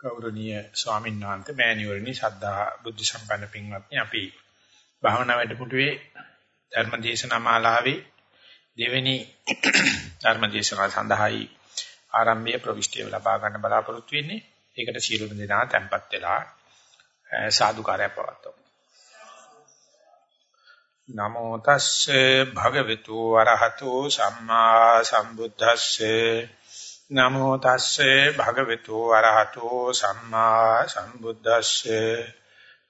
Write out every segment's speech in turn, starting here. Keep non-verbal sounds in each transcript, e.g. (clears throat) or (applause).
ගෞරවනීය ස්වාමීන් වහන්සේ මෑණිවරණි ශ්‍රද්ධා බුද්ධ සම්පන්න පින්වත්නි අපි භාවනා වැඩමුළුවේ ධර්මදේශනා මාලාවේ දෙවෙනි (coughs) ධර්මදේශනාව සඳහායි ආරම්භය ප්‍රවිෂ්ටිය ලබා ගන්න බලාපොරොත්තු වෙන්නේ. ඒකට සියලුම දෙනා tempත් වෙලා සාදුකාරය පවත්වමු. නමෝ තස්සේ භගවතු වරහතෝ සම්මා සම්බුද්දස්සේ නමෝ තස්සේ භගවතු වරහතෝ සම්මා සම්බුද්දස්සේ.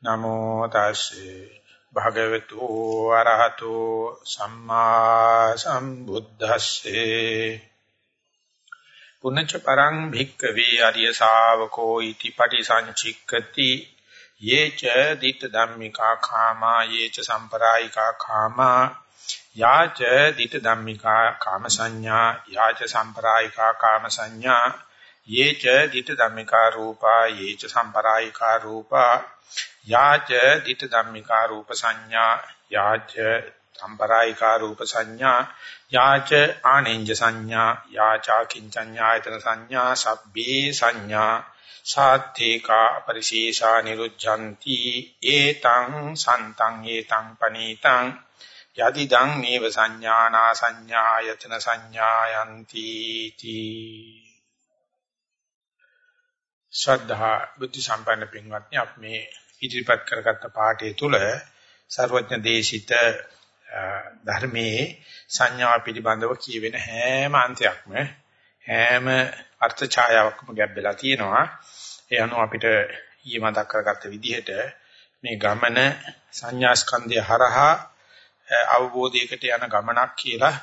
නමෝ තස්සේ භගවතු වරහතෝ සම්මා සම්බුද්දස්සේ. පුනච්ච පරං භික්කවේ අරිය ශාවකෝ ඉති පටිසංචික්කති. යේච දිට ධම්මිකා කාමා යේච සම්පරායිකා කාමා. යාච දිට ධම්මිකා කාම සංඥා යාච සම්පරායිකා කාම සංඥා යේච දිට ධම්මිකා රූපා යේච සම්පරායිකා රූපා යාච දිට ධම්මිකා රූප සංඥා යාච සම්පරායිකා රූප සංඥා යාච ආනෙන්ජ සංඥා යාචා කිංචඤ්ඤායතන සංඥා සබ්බේ සංඥා සාත්තේකා පරිශේෂා නිරුද්ධಂತಿ ඒතං සන්තං ඒතං පනීතං යදිදං නේව සංඥානා සංඥායතන සංඥායන්ති තී. ශ්‍රද්ධා බුද්ධ සම්පන්න පින්වත්නි අපි මේ ඉදිරිපත් කරගත්ත පාඩේ තුල ਸਰවඥ දේශිත ධර්මයේ සංඥා පිළිබඳව කියවෙන හැම අන්තයක්ම හැම අර්ථ ඡායාවක්ම ගැඹෙලා තියෙනවා. ඒ අනුව අපිට ඊයේ මතක් කරගත්ත විදිහට මේ ගමන සංඥා ස්කන්ධය හරහා අවබෝධයකට යන ගමනක් කියලා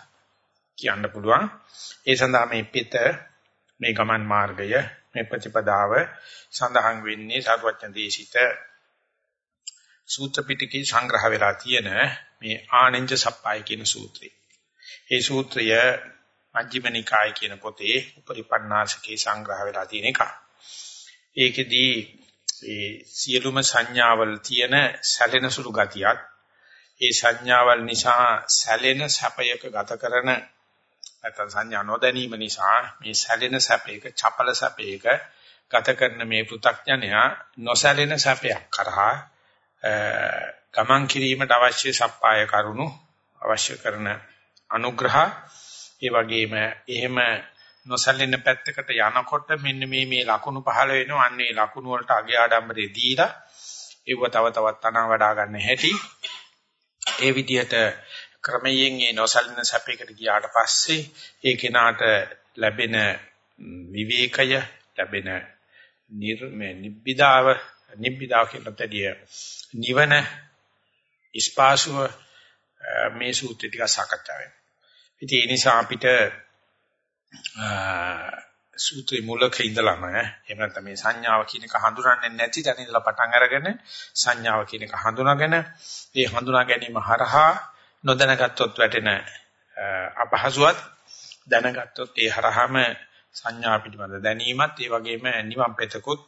කියන්න පුළුවන්. ඒ සඳහා මේ පිට මේ ගමන් මාර්ගය මේ ප්‍රතිපදාව සඳහන් වෙන්නේ සර්වඥ දේශිත සූත්‍ර පිටකේ සංග්‍රහ වෙලා තියෙන මේ ආනෙන්ජ සප්පයි කියන සූත්‍රය. ඒ සූත්‍රය මජ්ක්‍ධිම නිකාය කියන පොතේ උපරිපන්නාසකේ සංග්‍රහ වෙලා තියෙන එක. ඒකෙදී ඒ සියලුම සංඥාවල් තියෙන සැලෙන සුළු ගතියක් ඒ සංඥාවල් නිසා සැලෙන සැපයක ගත කරන නැත්නම් සංඥා නොදැනීම නිසා මේ සැලෙන සැපයක චපල සැපයක ගත කරන මේ පෘ탁ඥයා නොසැලෙන සැපයක් කරහා ගමන් කිරීමට අවශ්‍ය සප්පාය කරුණු අවශ්‍ය කරන අනුග්‍රහ ඒ වගේම එහෙම නොසැලෙන පැත්තකට යනකොට මෙන්න මේ මේ ලකුණු පහළ වෙනවා. අන්න ඒ ලකුණු වලට අගය ආඩම්බරේ දීලා ඒව තව තවත් තනවා වඩා ගන්න හැටි. ඒ විදිහට ක්‍රමයෙන් මේ නොසැලෙන සැපයකට ගියාට පස්සේ ඒ කෙනාට ලැබෙන විවේකය ලැබෙන නිබ්බිදාව නිබ්බිදාව කියනතදී නිවන ඉස්පාසුව මේ සූත්‍රය ටික සාකච්ඡා වෙනවා. ඉතින් ඒ නිසා අපිට සූත්‍රේ මූලක ඉඳලම එහෙම නැත්නම් මේ සංඥාව කියන එක හඳුනන්නේ නැති තැන ඉඳලා පටන් අරගෙන සංඥාව කියන එක හඳුනාගෙන ඒ හඳුනා ගැනීම හරහා නොදැනගත්තොත් වැටෙන අපහසුවත් දැනගත්තොත් ඒ හරහාම සංඥා පිළිබඳ දැනීමත් ඒ වගේම නිවන් පෙතකුත්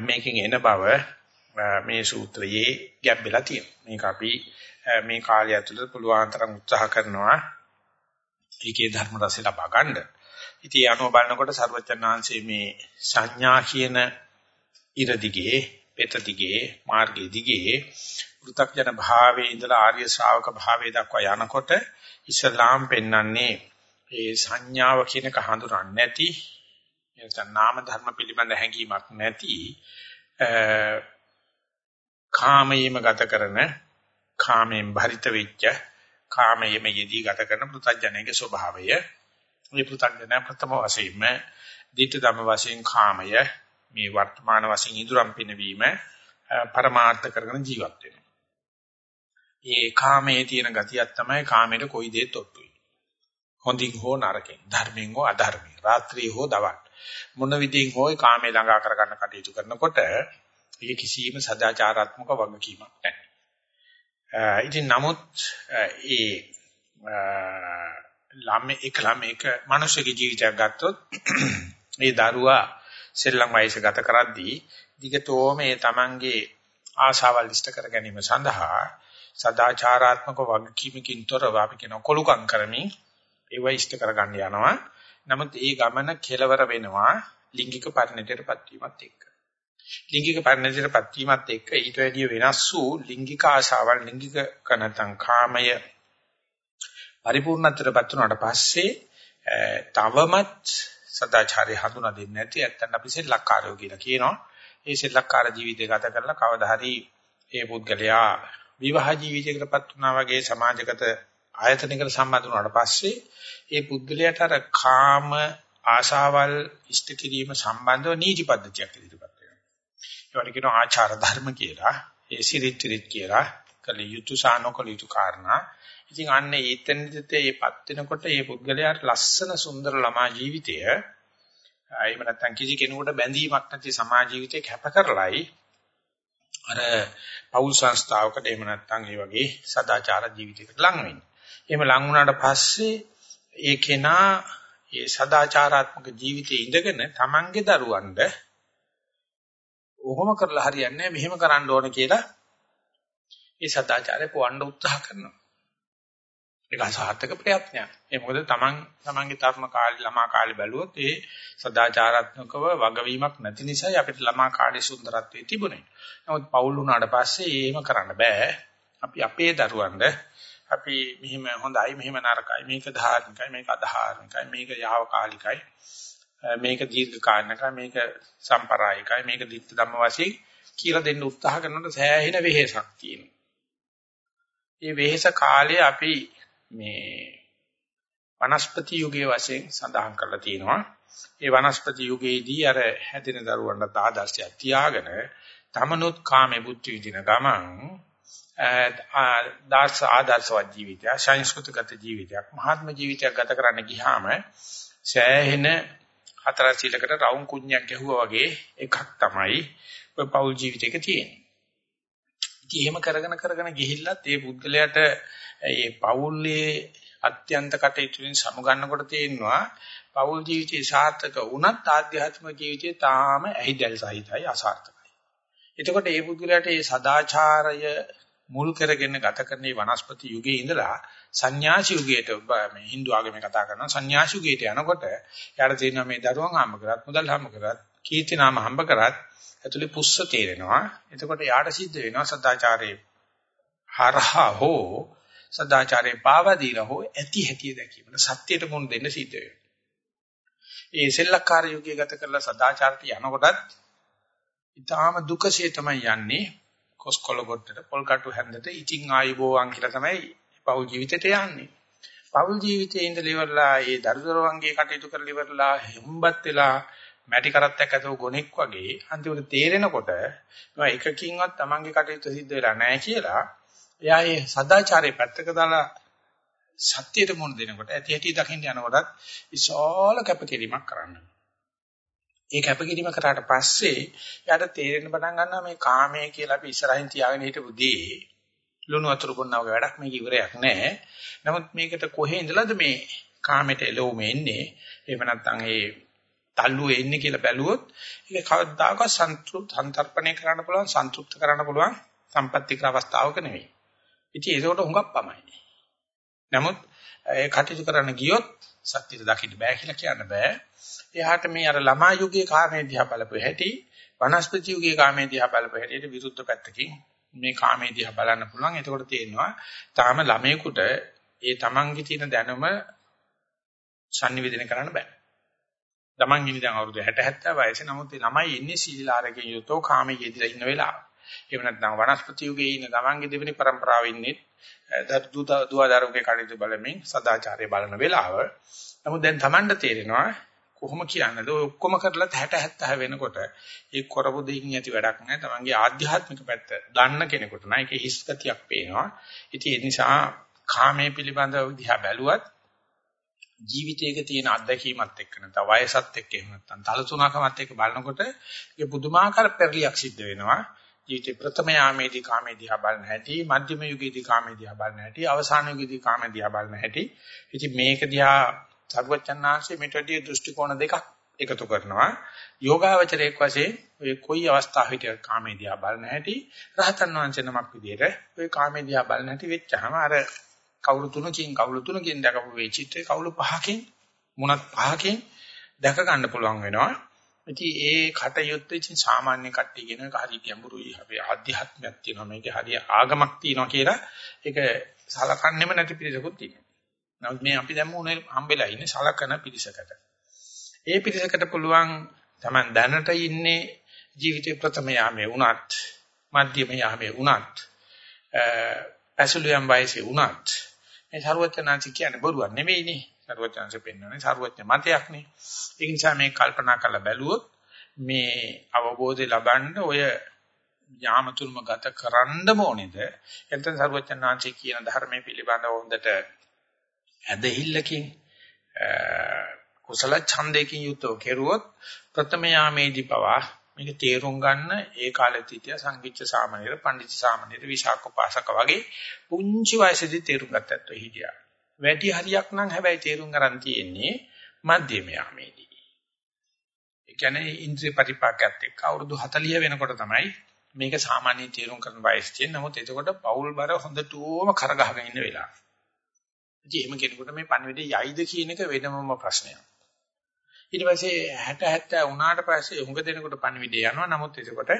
මේකෙන් එන බව මේ සූත්‍රයේ ගැඹෙලා තියෙනවා. මේක අපි මේ කාලය ඇතුළත පුළුවන් තරම් උත්සාහ කරනවා ඒකේ ධර්ම රසය ලබා ගන්න. ඉතින් අනුව බලනකොට සර්වචන්නාංශයේ මේ සංඥා කියන ඉර දිගේ, පෙත දිගේ, මාර්ගයේ දිගේ පෘථග්ජන භාවයේ ඉඳලා ආර්ය ශ්‍රාවක භාවයේ දක්වා යනකොට ඉස්ලාම් පෙන්වන්නේ ඒ සංඥාව කියන එක හඳුනන්නේ නැති එතන නාම ධර්ම පිළිබඳ හැඟීමක් නැති කාමයේම ගත කරන කාමයෙන් භරිත වෙච්ච කාමයේම යෙදී ගත කරන පෘථග්ජනයේ ස්වභාවය. මේ පෘථග්ජන ප්‍රථම වශයෙන්ම ditth ධම වශයෙන් කාමය මේ වර්තමාන වශයෙන් ඉදurang පිනවීම පරමාර්ථ කරගෙන ජීවත් වෙනවා. ඒ කාමයේ තියෙන ගතියක් තමයි කාමයට කොයි දෙයක් ඔට්ටුයි. හොඳින් හෝ නරකින්, ධර්මයෙන් හෝ අධර්මයෙන්, රාත්‍රී හෝ දවල්. මොන විදිහින් හෝ කාමයේ ළඟා කරගන්න කටයුතු කරනකොට ඒක කිසියම් සදාචාරාත්මක වගකීමක් නැහැ. ඉතින් නමුත් ඒ ළමයි එක ළමයක මිනිස්සුගේ ජීවිතයක් ගත්තොත් ඒ දරුවා සෙල්ලම් වයස ගත කරද්දී දිගටම ඒ තමන්ගේ ආශාවල් ඉෂ්ට කර ගැනීම සඳහා සදාචාරාත්මක වගකීමකින් තොරව අපි කියන කොලුකම් කරමින් ඒව ඉෂ්ට කර ගන්න යනවා. නමුත් ඒ ගමන කෙලවර වෙනවා ලිංගික පරිණතයටපත් වීමත් එක්ක. ලිංගික පරිණතයටපත් වීමත් එක්ක ඊට වැඩිය වෙනස් වූ ලිංගික ආශාවල් ලිංගික කනතං කාමය පරිපූර්ණත්වයටපත් වුණාට පස්සේ තවමත් සදාචාරය හඳුනා දෙන්නේ නැති ඇත්තන් අපි සෙල්ලක්කාරයෝ කියලා කියනවා. ඒ සෙල්ලක්කාර ජීවිතය ගත කරලා කවදා හරි ඒ පුද්ගලයා විවාහ ජීවිතයකටපත් වුණා වගේ සමාජගත ආයතනයකට සම්බන්ධ වුණාට පස්සේ ඒ පුද්ගලයාට අර කාම ආශාවල් ඉෂ්ට කිරීම සම්බන්ධව නීති පද්ධතියක් ඉදිරිපත් වෙනවා. ඒවට කියනවා ආචාර ධර්ම කියලා. ඒ සිරිත්‍රිත් කියලා. කල යුතු සානකල යුතු කාරණා. ඉතින් අන්න ඒතනදිත් ඒපත් වෙනකොට මේ පුද්ගලයාට ලස්සන සුන්දර ළමා ජීවිතය එහෙම නැත්නම් කිසි කෙනෙකුට බැඳීමක් නැති සමාජ ජීවිතයක් හැප කරලයි අර පෞල් සංස්ථාවකට එහෙම නැත්නම් ඒ වගේ සදාචාර ජීවිතයකට ලං වෙන්නේ. එහෙම ලං වුණාට පස්සේ ඒ කෙනා ඒ සදාචාරාත්මක ජීවිතයේ ඉඳගෙන Tamange දරුවන්ට ඔහොම කරලා හරියන්නේ මෙහෙම කරන්න ඕන කියලා ඒ සදාචාරය පොවන්න උත්සාහ කරනවා. ඒක අසහාර්ථක ප්‍රයත්නයක්. ඒ මොකද Taman Tamanගේ තරුණ කාලේ ළමා කාලේ බැලුවොත් ඒ සදාචාරාත්මකව වගවීමක් නැති නිසායි අපිට ළමා කාලේ සුන්දරත්වයේ තිබුණේ. නමුත් පෞල් වුණාට පස්සේ එහෙම කරන්න බෑ. අපි අපේ දරුවන්ට අපි මෙහිම හොඳයි මෙහිම නරකයි මේක ධාර්මිකයි මේක අධාර්මිකයි මේක යාවකාලිකයි මේක දීර්ඝ කාලනකයි මේක සම්ප්‍රායිකයි මේක දිත්ත ධම්ම වශයෙන් කියලා දෙන්න උත්සාහ කරනකොට සෑහෙන වෙහෙසක් තියෙනවා. මේ වෙහෙස කාලේ අපි මේ වනස්පති යුගයේ වශයෙන් සඳහන් කරලා තියෙනවා. ඒ වනස්පති යුගයේදී අර හැදෙන දරුවන්ට ආදර්ශයක් තියාගෙන තමනුත් කාමේ බුද්ධ විදින ගමන් දාර්ශ ආදර්ශවත් ජීවිතය, සංස්කෘතිගත ජීවිතයක්, මහාත්ම ජීවිතයක් ගත කරන්න ගියාම සෑහෙන හතර සීලකට රවුම් කුණ්‍යක් ගැහුවා වගේ එකක් තමයි ඔය පෞල් ජීවිතයක තියෙන්නේ. ඉතින් එහෙම කරගෙන කරගෙන ගිහිල්ලත් ඒ පුද්ගලයාට ඒ පෞල්ලේ අත්‍යන්ත කටයුතුෙන් සමුගන්නකොට තේරෙනවා පෞල් ජීවිතේ සාර්ථක වුණත් ආධ්‍යාත්මික ජීවිතේ තාම ඇහිදැල් සහිතයි අසාර්ථකයි. එතකොට ඒ පුද්ගලයාට මේ සදාචාරය මුල් කරගෙන ගත කරන වනස්පති යුගයේ ඉඳලා සංന്യാසි යුගයට මේ Hindu ආගමේ කතා කරනවා සංന്യാසි යුගයට යනකොට යාට තේරෙනවා මේ දරුවන් හම්බ කරත් මුදල් හම්බ කරත් කීර්ති නාම හම්බ කරත් ඇතුලේ පුස්ස තේරෙනවා. එතකොට යාට සිද්ධ වෙනවා සදාචාරයේ හරහා හෝ සදාචාරයේ පාවදීලා හෝ ඇති හැටි දැකීම. සත්‍යයට මුණ දෙන්න සිද්ධ වෙනවා. ඒ සෙල්ලක්කාර යුගයේ ගත කරලා සදාචාරට යනකොටත් ඊටාම දුකසේ තමයි යන්නේ. කොස්කොල ගොඩට පොල් කටු හැන්දට ඉතිං ආයිබෝවන් කියලා තමයි පෞල් ජීවිතයට යන්නේ. පෞල් ජීවිතයේ ඉඳලා ඉවරලා ඒ දරුදරුවන්ගේ කටයුතු කරලා ඉවරලා හෙම්බත් වෙලා මැටි කරත්තයක් ඇතුව ගොනෙක් වගේ අන්තිමට තේරෙනකොට මම එකකින්වත් Tamange කටයුතු සිද්ධ වෙලා නැහැ කියලා එයා ඒ සදාචාරයේ පැත්තක දාලා සත්‍යයට මුණ දෙනකොට ඇති ඇති දකින්න යනකොටත් විශාල කැපකිරීමක් කරන්න. ඒ කැපකිරීම කරාට පස්සේ යාට තේරෙන්න පටන් ගන්නවා මේ කාමය කියලා අපි ඉස්සරහින් තියාගෙන හිටපු දේ ලුණු වතුර බොන්නා වගේ වැඩක් මේක ඉවරයක් නෑ. නමුත් මේකට කොහේ ඉඳලාද මේ කාමයට එළවුම එන්නේ? එහෙම නැත්නම් ඒ තල්ලුවේ එන්නේ කියලා බැලුවොත් ඒක කවදාකවත් සන්තුෂ්ත සන්තරපණය කරන්න පුළුවන් සන්තුෂ්ත කරන්න පුළුවන් සම්පත්‍තික අවස්ථාවක නෙවෙයි. ඉතින් ඒකට හුඟක් පමයි. නමුත් ඒ කටයුතු කරන්න ගියොත් සත්‍යය දකින්න බෑ කියලා කියන්න බෑ. එයාට මේ අර ළමා යුගයේ කාමයේ දිහා බලපු හැටි වනස්පති යුගයේ කාමයේ දිහා බලපු හැටියට විරුද්ධ පැත්තකින් මේ කාමයේ දිහා බලන්න පුළුවන්. එතකොට තේරෙනවා තාම ළමයෙකුට ඒ තමන්ගේ තියෙන දැනුම sannivedana කරන්න බෑ. තමන් ඉන්නේ දැන් අවුරුදු 60 70 වයසේ. නමුත් ඒ ළමයි ඉන්නේ සීලාරකේ යුතෝ කාමයේ යෙදලා ඉන්න වෙලාව. එහෙම නැත්නම් වනස්පති යුගයේ ඉන්න තමන්ගේ දෙවෙනි પરම්පරාවේ ඉන්නේ දුව දරුවගේ කටයුතු බලමින් සදාචාරය බලන වෙලාව. නමුත් දැන් තමන්ට තේරෙනවා කොහොම කියන්නද ඔය ඔක්කොම කරලා 60 70 වෙනකොට ඒ කරපු දෙයින් ඇති වැඩක් නැහැ තමන්ගේ ආධ්‍යාත්මික පැත්ත දන්න කෙනෙකුට නයි ඒක හිස් ගතියක් පේනවා ඉතින් ඒ නිසා කාමයේ පිළිබඳව දිහා බැලුවත් ජීවිතයක තියෙන අත්දැකීමත් එක්ක නැත්නම් වයසත් එක්ක එහෙම නැත්නම් තලතුණකමත් එක්ක බලනකොට ඒ පුදුමාකාර පෙරලියක් සිද්ධ වෙනවා ජීවිතේ ප්‍රථම යාමේදී කාමයේ දිහා බලන හැටි මධ්‍යම යුගයේදී කාමයේ දිහා බලන හැටි අවසාන යුගයේදී කාමයේ දිහා බලන හැටි ඉතින් මේක දිහා සර්වචන්නාංශයේ මෙතනදී දෘෂ්ටි කෝණ දෙකක් එකතු කරනවා. යෝගාවචරයක් වශයෙන් ඔය කොයි අවස්ථාවකට කාමේදියා බලන හැටි රහතන් වහන්සේ නමක් විදිහට ඔය කාමේදියා බලන හැටි වෙච්චාම අර කවුරු තුනකින් කවුරු තුනකින් දැකපු වෙච්චිත්‍රේ කවුරු පහකින් මුණත් පහකින් දැක ගන්න පුළුවන් වෙනවා. ඉතින් ඒ කටයුත්ත ඉතින් සාමාන්‍ය කට්ටිය කියන එක හරි ගැඹුරුයි. අපි ආධ්‍යාත්මයක් තියෙනවා මේකේ හරි ආගමක් තියෙනවා කියලා ඒක සලකන්නෙම නැති පිරිසකුත් තියෙනවා. නමුත් මේ අපි දැන් මොනේ හම්බෙලා ඉන්නේ සලකන පිරිසකට. ඒ පිරිසකට පුළුවන් Taman දැනට ඉන්නේ ජීවිතේ ප්‍රථම යාමේ වුණත් මධ්‍යම යාමේ වුණත් ඇසුලියම් වයසේ වුණත් මේ ਸਰුවචනාංශ කියන්නේ බොරුවක් නෙමෙයිනේ. ਸਰුවචනාංශ පෙන්වන්නේ ਸਰුවචන මතයක්නේ. ඒ නිසා මේ කල්පනා කරලා බැලුවොත් මේ අවබෝධය ලබන්න ඔය යාමතුරුම ගත කරන්නම ඕනේද? එතෙන් ਸਰුවචනාංශ කියන ධර්මයේ පිළිබඳව හොඳට ඇදහිල්ලකින් කුසල ඡන්දයෙන් යුක්තව කෙරුවොත් ප්‍රථම යාමේදී පවා මේක තේරුම් ගන්න ඒ කාලේ තිටිය සංගීච්ඡ සාමණේර පඬිත් සාමණේර විශාඛ පාසක වගේ පුංචි වයසේදී තේරුම් ගත්තත් හිටියා. වැඩි හරියක් නම් හැබැයි තේරුම් ගන්න තියෙන්නේ මධ්‍යම යාමේදී. ඒ කියන්නේ ඉන්ද්‍රිය පරිපාකයත් එක්ක අවුරුදු 40 වෙනකොට තමයි මේක සාමාන්‍ය තේරුම් කරන වයස තියෙන. නමුත් එතකොට පෞල් බර හොඳටම කරගහගෙන ඉන්න වෙලාව. ඉතින් එහෙම කෙනෙකුට මේ පණිවිඩය යයිද කියන එක වෙනමම ප්‍රශ්නයක්. ඊට පස්සේ 60 70 වුණාට පස්සේ උඟ දෙනකොට පණවිඩේ යනවා. නමුත් එතකොට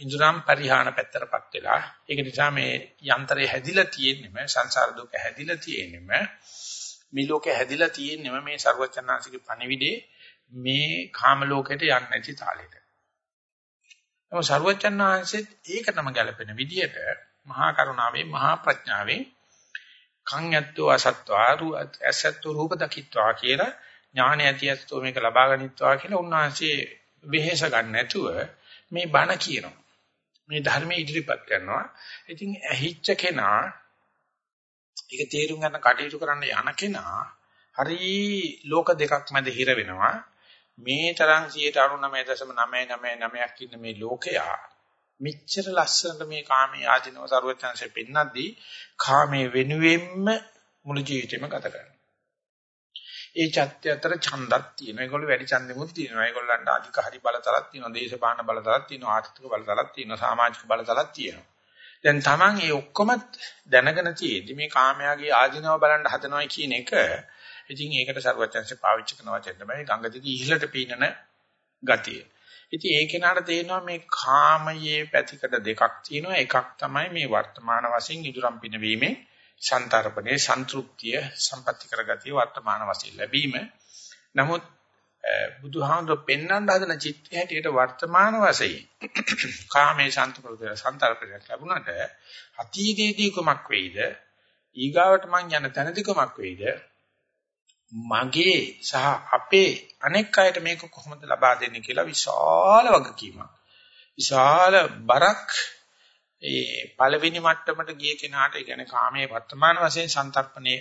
ඉන්ද්‍රාම් පරිහාන පැත්තරපත් වෙලා. ඒක නිසා මේ යන්ත්‍රය හැදිලා තියෙන්නේම සංසාර දුක හැදිලා තියෙන්නේම මේ ලෝකේ හැදිලා තියෙන්නේම මේ ਸਰවචන්නාංශික පණවිඩේ මේ කාම ලෝකයට යන්නේ නැති තාලෙට. නමුත් ਸਰවචන්නාංශෙත් ඒකටම ගැලපෙන විදියට මහා කරුණාවේ මහා ප්‍රඥාවේ කං ඇත්තෝ අසත්වාරු අසත්තු රූප දකිත්වා කියලා ඥාන ඇතියත්ෝ මේක ලබා ගනිත්වා කියලා උන්වහන්සේ වෙහෙස ගන්න නැතුව මේ බණ කියනවා. මේ ධර්මයේ ඉදිරිපත් කරනවා. ඉතින් ඇහිච්ච කෙනා ඒක තේරුම් ගන්න කටයුතු කරන්න යන කෙනා හරි ලෝක දෙකක් මැද හිර වෙනවා. මේ තරම් 99.999ක් ඉන්න මේ ලෝකයා මෙච්චර ලස්සනට මේ කාමයේ ආධිනව සරුවචනසේ පෙන්නද්දී කාමයේ වෙනුවෙන්ම මුළු ජීවිතේම ගත කරනවා. ඒ චත්‍ය අතර ඡන්දක් තියෙනවා. ඒගොල්ලෝ වැඩි ඡන්දෙමුත් තියෙනවා. ඒගොල්ලන්ට අධික හරි බලතලක් තියෙනවා. දේශපාලන බලතලක් තියෙනවා. ආර්ථික බලතලක් තියෙනවා. සමාජික බලතලක් තියෙනවා. දැන් Taman මේ ඔක්කොම දැනගෙන තියෙද්දි මේ කාමයාගේ ආධිනව බලන්න හදනවා කියන එක ඉතින් ඒකට සරුවචන්සේ පාවිච්චි කරන වචන තමයි ගංගා දිගේ ඉහළට පීනන ගතිය. ඉතින් ඒ කෙනාට තේරෙනවා මේ කාමයේ පැතිකඩ දෙකක් තියෙනවා. එකක් තමයි මේ වර්තමාන වශයෙන් ඉදුරම් පිනවීමේ සන්තරපණේ සන්තුෂ්තිය සම්පatti කරගතිය වර්තමාන වශයෙන් ලැබීම. නමුත් බුදුහාමුදුරු පෙන්වන්න හදන චිත්තය හැටියට වර්තමාන වශයෙන් (clears throat) කාමයේ සන්තුෂ්තිය සන්තරපණයක් ලැබුණාට අතීතයේදී කුමක් වෙයිද? ඊගාවට මං යන තැනදී කුමක් වෙයිද? මගේ සහ අපේ අනෙක් අයට මේක කොහොමද ලබා දෙන්නේ කියලා විශාල වගකීමක්. විශාල බරක් ඒ පළවෙනි මට්ටමට ගිය කෙනාට ඒ කියන්නේ කාමයේ වර්තමාන වශයෙන් සන්තරපණේ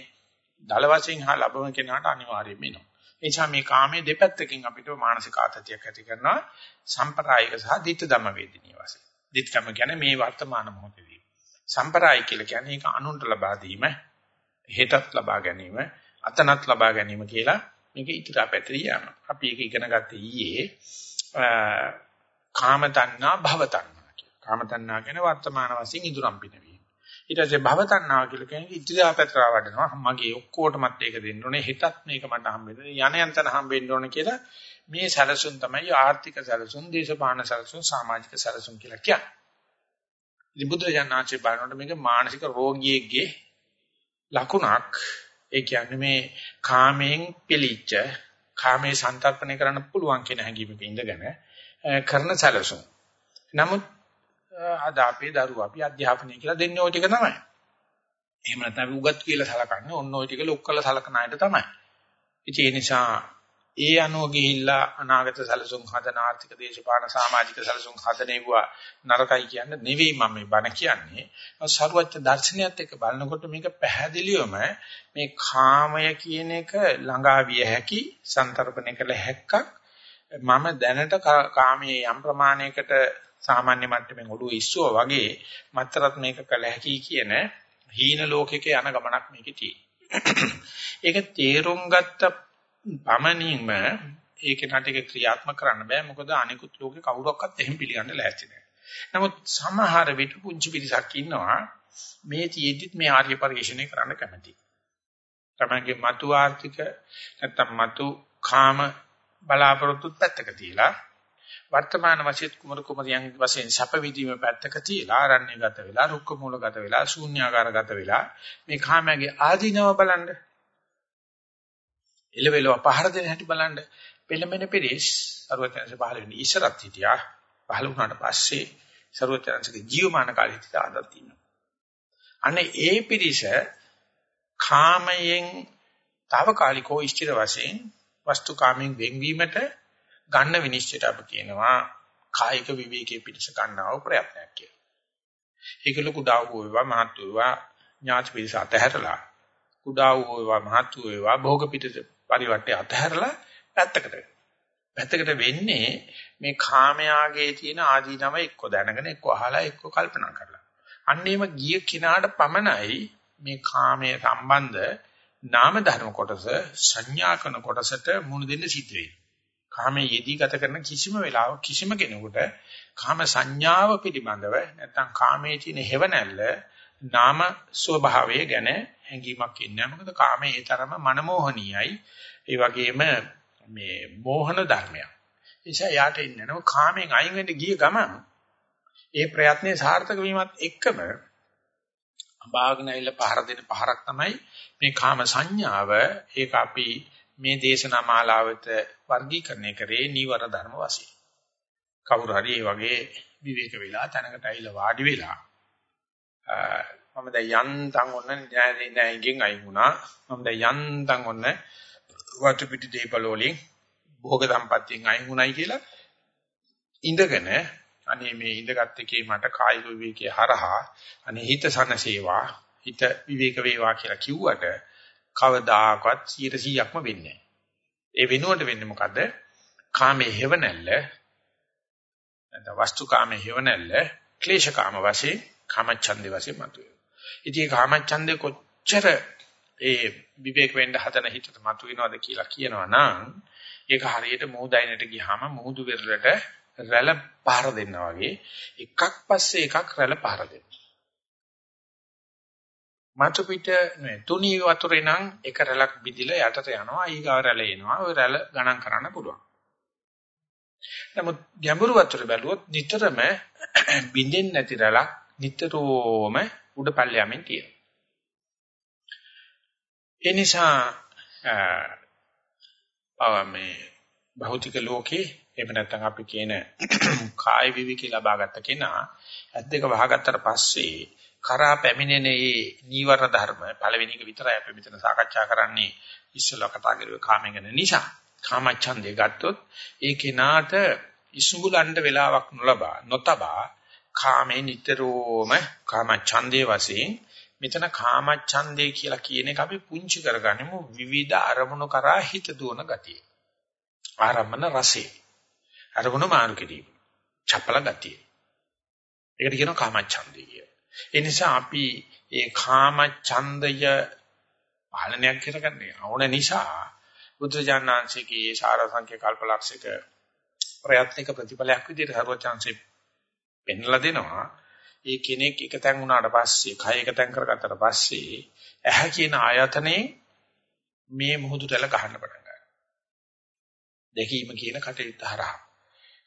දල වශයෙන් හා ලැබෙන කෙනාට අනිවාර්යයෙන්ම එනවා. ඒ නිසා මේ කාමයේ දෙපැත්තකින් අපිට මානසික ආතතියක් ඇති කරනවා සම්ප්‍රායික සහ ditth ධම්ම වේදිනිය වශයෙන්. ditth ධම්ම කියන්නේ මේ වර්තමාන මොහොතේදී. සම්ප්‍රායික කියලා කියන්නේ ඒක අනුන්ට ලබා දීම, හෙටත් ලබා ගැනීම, අතනත් ලබා ගැනීම කියලා මේක ඉතිරා පැතිරී යනවා. අපි ඒක ඉගෙන ගත්තේ ඊයේ කාම තණ්හා භව තණ්හා කියලා. කාම තණ්හා කියන්නේ වර්තමාන වශයෙන් ඉදුරම් පිනවීම. ඊට පස්සේ භව තණ්හා කියලා කියන්නේ ඉතිරා පැතිරා වඩනවා. මගේ ඔක්කොටමත් ඒක දෙන්න ඕනේ. හෙටත් මේක මට හම්බෙන්න යන යන්තන හම්බෙන්න ඕනේ කියලා මේ සැලසුම් තමයි ආර්ථික සැලසුම්, දේශපාලන සැලසුම්, සමාජික සැලසුම් කියලා කියන්නේ. ඉතින් බුදු දඥාචි බලනකොට මේක මානසික රෝගියෙක්ගේ ලකුණක් ඒ කියන්නේ මේ කාමයෙන් පිළිච්ච කාමයේ සන්තරපණය කරන්න පුළුවන් කියන හැඟීමක ඉඳගෙන කරන සැලසුම්. නමුත් අද අපේ දරුවෝ අපි අධ්‍යාපනය කියලා දෙන්නේ ওই ටික තමයි. එහෙම නැත්නම් අපි උගත් කියලා සලකන්නේ ඔන්න ওই ටික ලොක් කරලා සලකන අයට තමයි. ඉතින් ඒ නිසා ඒ අනුව ගිහිල්ලා අනාගත සැලසුම් හදන ආර්ථික දේශපාලන සමාජික සැලසුම් හදනේවා නරකයි කියන්නේ නෙවෙයි මම මේ බණ කියන්නේ. සරුවච්ච දර්ශනයත් එක්ක බලනකොට මේක පැහැදිලිවම මේ කාමය කියන එක ළඟා විය හැකි සන්තරපණය කළ හැක්කක් මම දැනට කාමයේ යම් ප්‍රමාණයකට සාමාන්‍ය මට්ටමින් ඔළුව ඉස්සුවා වගේ මතරත් මේක කළ හැකි කියන හීන ලෝකයක යන ගමනක් මේකේ තියෙනවා. ඒක තේරුම් ගත්ත පමණින්ම ඒක නටික ක්‍රියාත්මක කරන්න බෑ මොකද අනිකුත් ලෝකේ කවුරක්වත් එහෙම පිළිගන්න ලෑස්ති නැහැ. නමුත් සමහර විට පුංචි පිරිසක් ඉන්නවා මේ තියෙද්දිත් මේ ආර්ය පරිශ්‍රණය කරන්න කැමති. තමයිගේ මතු ආර්ථික නැත්තම් මතු කාම බලාපොරොත්තු පැත්තක තියලා වර්තමාන වශයෙන් කුමරු කුමරියන් වශයෙන් සැප විදීම පැත්තක තියලා ආරණ්‍යගත වෙලා රුක්ක මූලගත වෙලා ශූන්‍යාකාරගත වෙලා මේ කාමයේ ආධිනව බලන්න. එලෙවෙලව පහර දෙන හැටි බලන්න. පෙළමෙන පිරිස් සර්වඥාන්සේ පහල වෙන්නේ ඉස්සරත් හිටියා. පහල වුණාට පස්සේ සර්වඥාන්සේගේ ජීවමාන කාලේ හිටිය ආදත් තියෙනවා. අනේ ඒ පිරිස කාමයෙන් తాවකාලිකෝ ඉෂ්ටිර වශයෙන් වස්තු කාමයෙන් වෙන්වීමට ගන්න විනිශ්චයට අපි කියනවා කායික විවේකයේ පිටස ගන්නව ප්‍රයත්නයක් කියලා. ඒක ලොකු කුඩා වූ වේවා මහත් වේවා ඥාති පිටස අතහැරලා කුඩා වූ වේවා මහත් වූ වේවා භෝග පිටස පරිවර්තය අතහැරලා පැත්තකට වෙනවා. පැත්තකට වෙන්නේ මේ කාමයාගේ තියෙන ආදීනම එක්ක දැනගෙන එක්ක අහලා එක්ක කල්පනා කරලා. අන්නේම ගිය කිනාට පමණයි මේ කාමයේ සම්බන්ධ නාම ධර්ම කොටස සංඥා කරන කොටසට මුණ දෙන්න සිද්ධ වෙන්නේ. කාමයේ යෙදී ගත කරන කිසිම වෙලාවක කිසිම කෙනෙකුට කාම සංඥාව පිළිබඳව නැත්නම් කාමයේ තියෙන හේවණල්ල නාම ස්වභාවය ගැන හැඟීමක් ඉන්නේ මොකද කාමයේ ඒ තරම මනමෝහණීයයි ඒ වගේම මේ මෝහන ධර්මයක්. ඒ නිසා යාට ඉන්නේ නෝ කාමෙන් අයින් වෙන්න ගිය ගමන් ඒ ප්‍රයත්නයේ සාර්ථක වීමත් එක්කම අභාගන ඇවිල්ලා පහර දෙන පහරක් තමයි මේ කාම සංඥාව. ඒක අපි මේ දේශනා මාලාවට වර්ගීකරණය කරේ නීවර ධර්ම වශයෙන්. කවුරු හරි මේ වගේ විවේක වෙලා තැනකට ඇවිල්ලා වාඩි වෙලා මම දැන් යන්තම් ඔන්න නෑගෙන් අයින් වුණා. මම දැන් යන්තම් ඔන්න වතු පිටි දීපල වලින් භෝග සම්පත්තියෙන් අයින් වුණයි කියලා ඉඳගෙන අනේ මේ ඉඳගත් එකේ මට කායික විවේකයේ හරහා අනේ හිත සනසේවා හිත විවේක වේවා කියලා කිව්වට කවදාකවත් 100%ක්ම වෙන්නේ ඒ වෙනුවට වෙන්නේ මොකද? කාමයේ හේවණල්ල නැත්නම් වස්තුකාමයේ හේවණල්ල ක්ලේශකාම වශයෙන් කාමච්ඡන්දේ වශයෙන් මතුවේ. ඉතින් කාමච්ඡන්දේ කොච්චර ඒ විවේක වෙන්න හදන හිතට මතුවෙනවද කියලා කියනවා නම් ඒක හරියට මෝදයිනට ගියාම මුහුදු වෙරළට රැළ පහර දෙන්නා වගේ එකක් පස්සේ එකක් රැළ පහර දෙනවා. මතු පිට නේ තුනී වතුරේ නම් එක රැළක් බිඳිලා යටට යනවා ඊගාව රැළ එනවා ඔය රැළ ගණන් කරන්න පුළුවන්. නමුත් ගැඹුරු වතුර බැලුවොත් නිතරම (clears throat) බින්දෙන්නේ නැති රැළක් නිතරම උඩ පල්ලෙමින් තියෙනවා. ඒ නිසා අ මේ භෞතික ලෝකේ එහෙම නැත්නම් අපි කියන (clears throat) කාය විවිකේ ලබාගත්ත කෙනා ඇස් දෙක වහගත්තට පස්සේ කරා පැමිණෙන මේ නීවර ධර්ම පළවෙනි එක විතරයි අපි මෙතන සාකච්ඡා කරන්නේ ඉස්සෙල්ලා කතා කරුවේ කාමෙන් ගැන නිසා කාමච්ඡන්දේ ගත්තොත් ඒ කෙනාට ඉසුඹුලන්ඩ වෙලාවක් නොලබා නොතබා කාමේ නිතරම කාමච්ඡන්දේ වශයෙන් මෙතන කාමච්ඡන්දේ කියලා කියන එක අපි පුංචි කරගනිමු විවිධ අරමුණු කරා හිත දුවන ගතිය ආරම්මන රසේ අරමුණු මාරු කිරීම. චපල ගතිය. ඒකට කියනවා කාමච්ඡන්දය කියලා. ඒ නිසා අපි ඒ කාමච්ඡන්දය පාලනයක් කරගන්නේ ඕන නිසා බුදුජානනාංශිකේ සාරසංඛ්‍ය කල්පලක්ෂික ප්‍රයත්නික ප්‍රතිඵලයක් විදිහට හරවචාන්සේ පෙන්ලා දෙනවා. ඒ කෙනෙක් එකතෙන් වුණාට පස්සේ, කය එකතෙන් කරගත්තට පස්සේ ඇහැ කියන ආයතනේ මේ මුහුදුටල ගහන්න පටන් ගන්නවා. දැකීම කියන කටයුත්ත හරහා.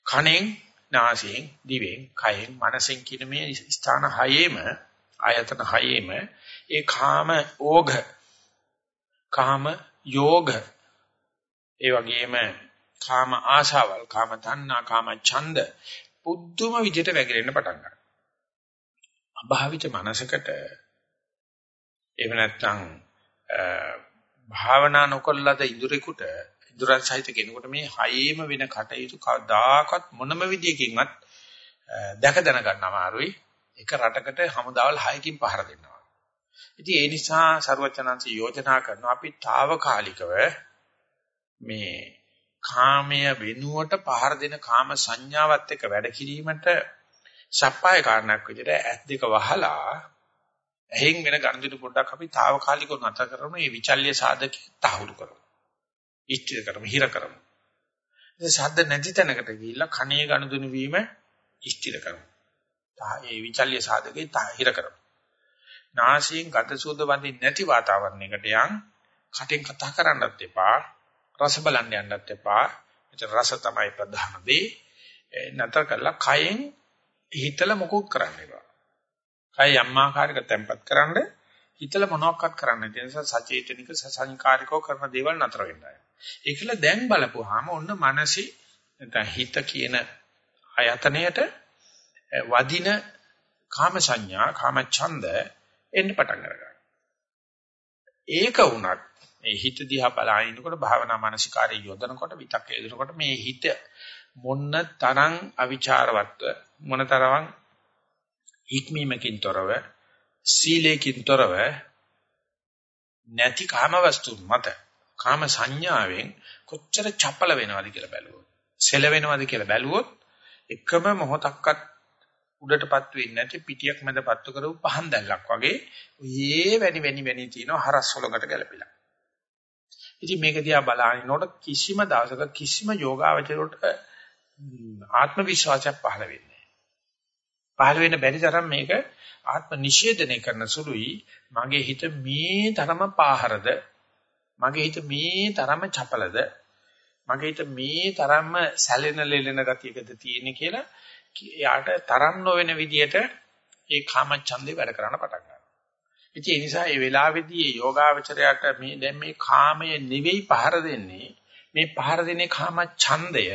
කණෙන් නාසයෙන් දිවෙන් කයෙන් මනසෙන් කියන මේ ස්ථාන හයේම ආයතන හයේම ඒ කාම ඕඝ කාම යෝග ඒ වගේම කාම ආශාවල් කාම තණ්හා කාම ඡන්ද පුදුම විදිහට වැగిරෙන්න පටන් ගන්නවා. අභාවිත මනසකට එහෙම නැත්නම් භාවනා නොකළද ඉඳුරෙකුට ඉදරන් සහිත කෙනෙකුට මේ හයේම වෙන කටයුතු කවදාකවත් මොනම විදියකින්වත් දැක දැන ගන්න අමාරුයි. එක රටකට හමුදාවල් හයකින් පහර දෙන්නවා. ඉතින් ඒ නිසා ਸਰවචනංශ යෝජනා කරනවා අපි తాවකාලිකව මේ කාමය වෙනුවට පහර දෙන කාම සංඥාවත් එක්ක වැඩ කිරීමට සප්පාය කාරණාවක් විදිහට ඇස් දෙක වහලා එහෙන් වෙන ගණදිනු පොඩ්ඩක් අපි తాවකාලිකව නැතර කරන මේ විචල්්‍ය සාධකේ තහවුරු කරමු. ඉෂ්ටි කරමු හිර කරමු. ඉතින් ශබ්ද නැති තැනකට ගිහිල්ලා කණේ ගනුදෙනු වීම ඉෂ්ටි කරමු. ඒ විචල්්‍ය සාධකේ හිර කරමු. නාසයෙන් ගත සුවඳ වදින්නේ නැති වාතාවරණයකට යන් කටෙන් කතා කරන්නත් එපා. රස බලන්න යන්නත් එපා. එතන රස තමයි ප්‍රධාන දේ. නතර කරලා කයෙන් හිතලා මොකුත් කරන්න එපා. කය යම්මාකාරයක තැම්පත් කරන්න හිතලා මොනවක්වත් කරන්න නැති නිසා සචේතනික සසංකාරිකව කරන දේවල් නතර වෙන්නයි. ඒකල දැන් බලපුවාම ඔන්න මනසි නැත්නම් හිත කියන ආයතනයට වදින කාම සංඥා කාම ඡන්ද එන්න පටන් ගන්නවා. ඒක වුණත් මේ හිත දිහා බලනකොට භාවනා මානසිකාරය යොදනකොට විතක් යොදනකොට මේ හිත මොන්න තරම් අවිචාරවත්ව මොන තරම් ඉක්මීමකින් තොරව සීලේකින් තොරව නැති කාම වස්තු මත කාම සංඥාවෙන් කොච්චර චපල වෙනවද කියලා බැලුවොත් සෙල වෙනවද කියලා බැලුවොත් එකම මොහොතක්වත් උඩටපත් වෙන්නේ නැති පිටියක් මැද පත්තු කරපු පහන් දැල්ලක් වගේ ඔයේ වැනි වැනි වැනි තියෙන හරස් වලකට ගැලපිලා. ඉතින් මේක දිහා බලනකොට කිසිම දවසක කිසිම යෝගාවචරයට ආත්ම විශ්වාසයක් පහළ වෙන්නේ නැහැ. පහළ වෙන්න බැරි තරම් මේක ආත්ම නිෂේධනය කරන සුළුයි. මගේ හිත මේ තරම පාහරද මගේ හිත මේ තරම චපලද මගේ හිත මේ තරම්ම සැලෙන ලෙලෙන ගතියකද තියෙන්නේ කියලා එයාට තරම් නොවන විදියට ඒ කාම ඡන්දේ වැඩ කරන්න පටන් ගන්නවා. ඉතින් ඒ නිසා මේ වෙලාවේදී මේ යෝගාවචරයට මේ දැන් මේ කාමය නෙවෙයි පහර දෙන්නේ මේ පහර දෙන්නේ කාම ඡන්දය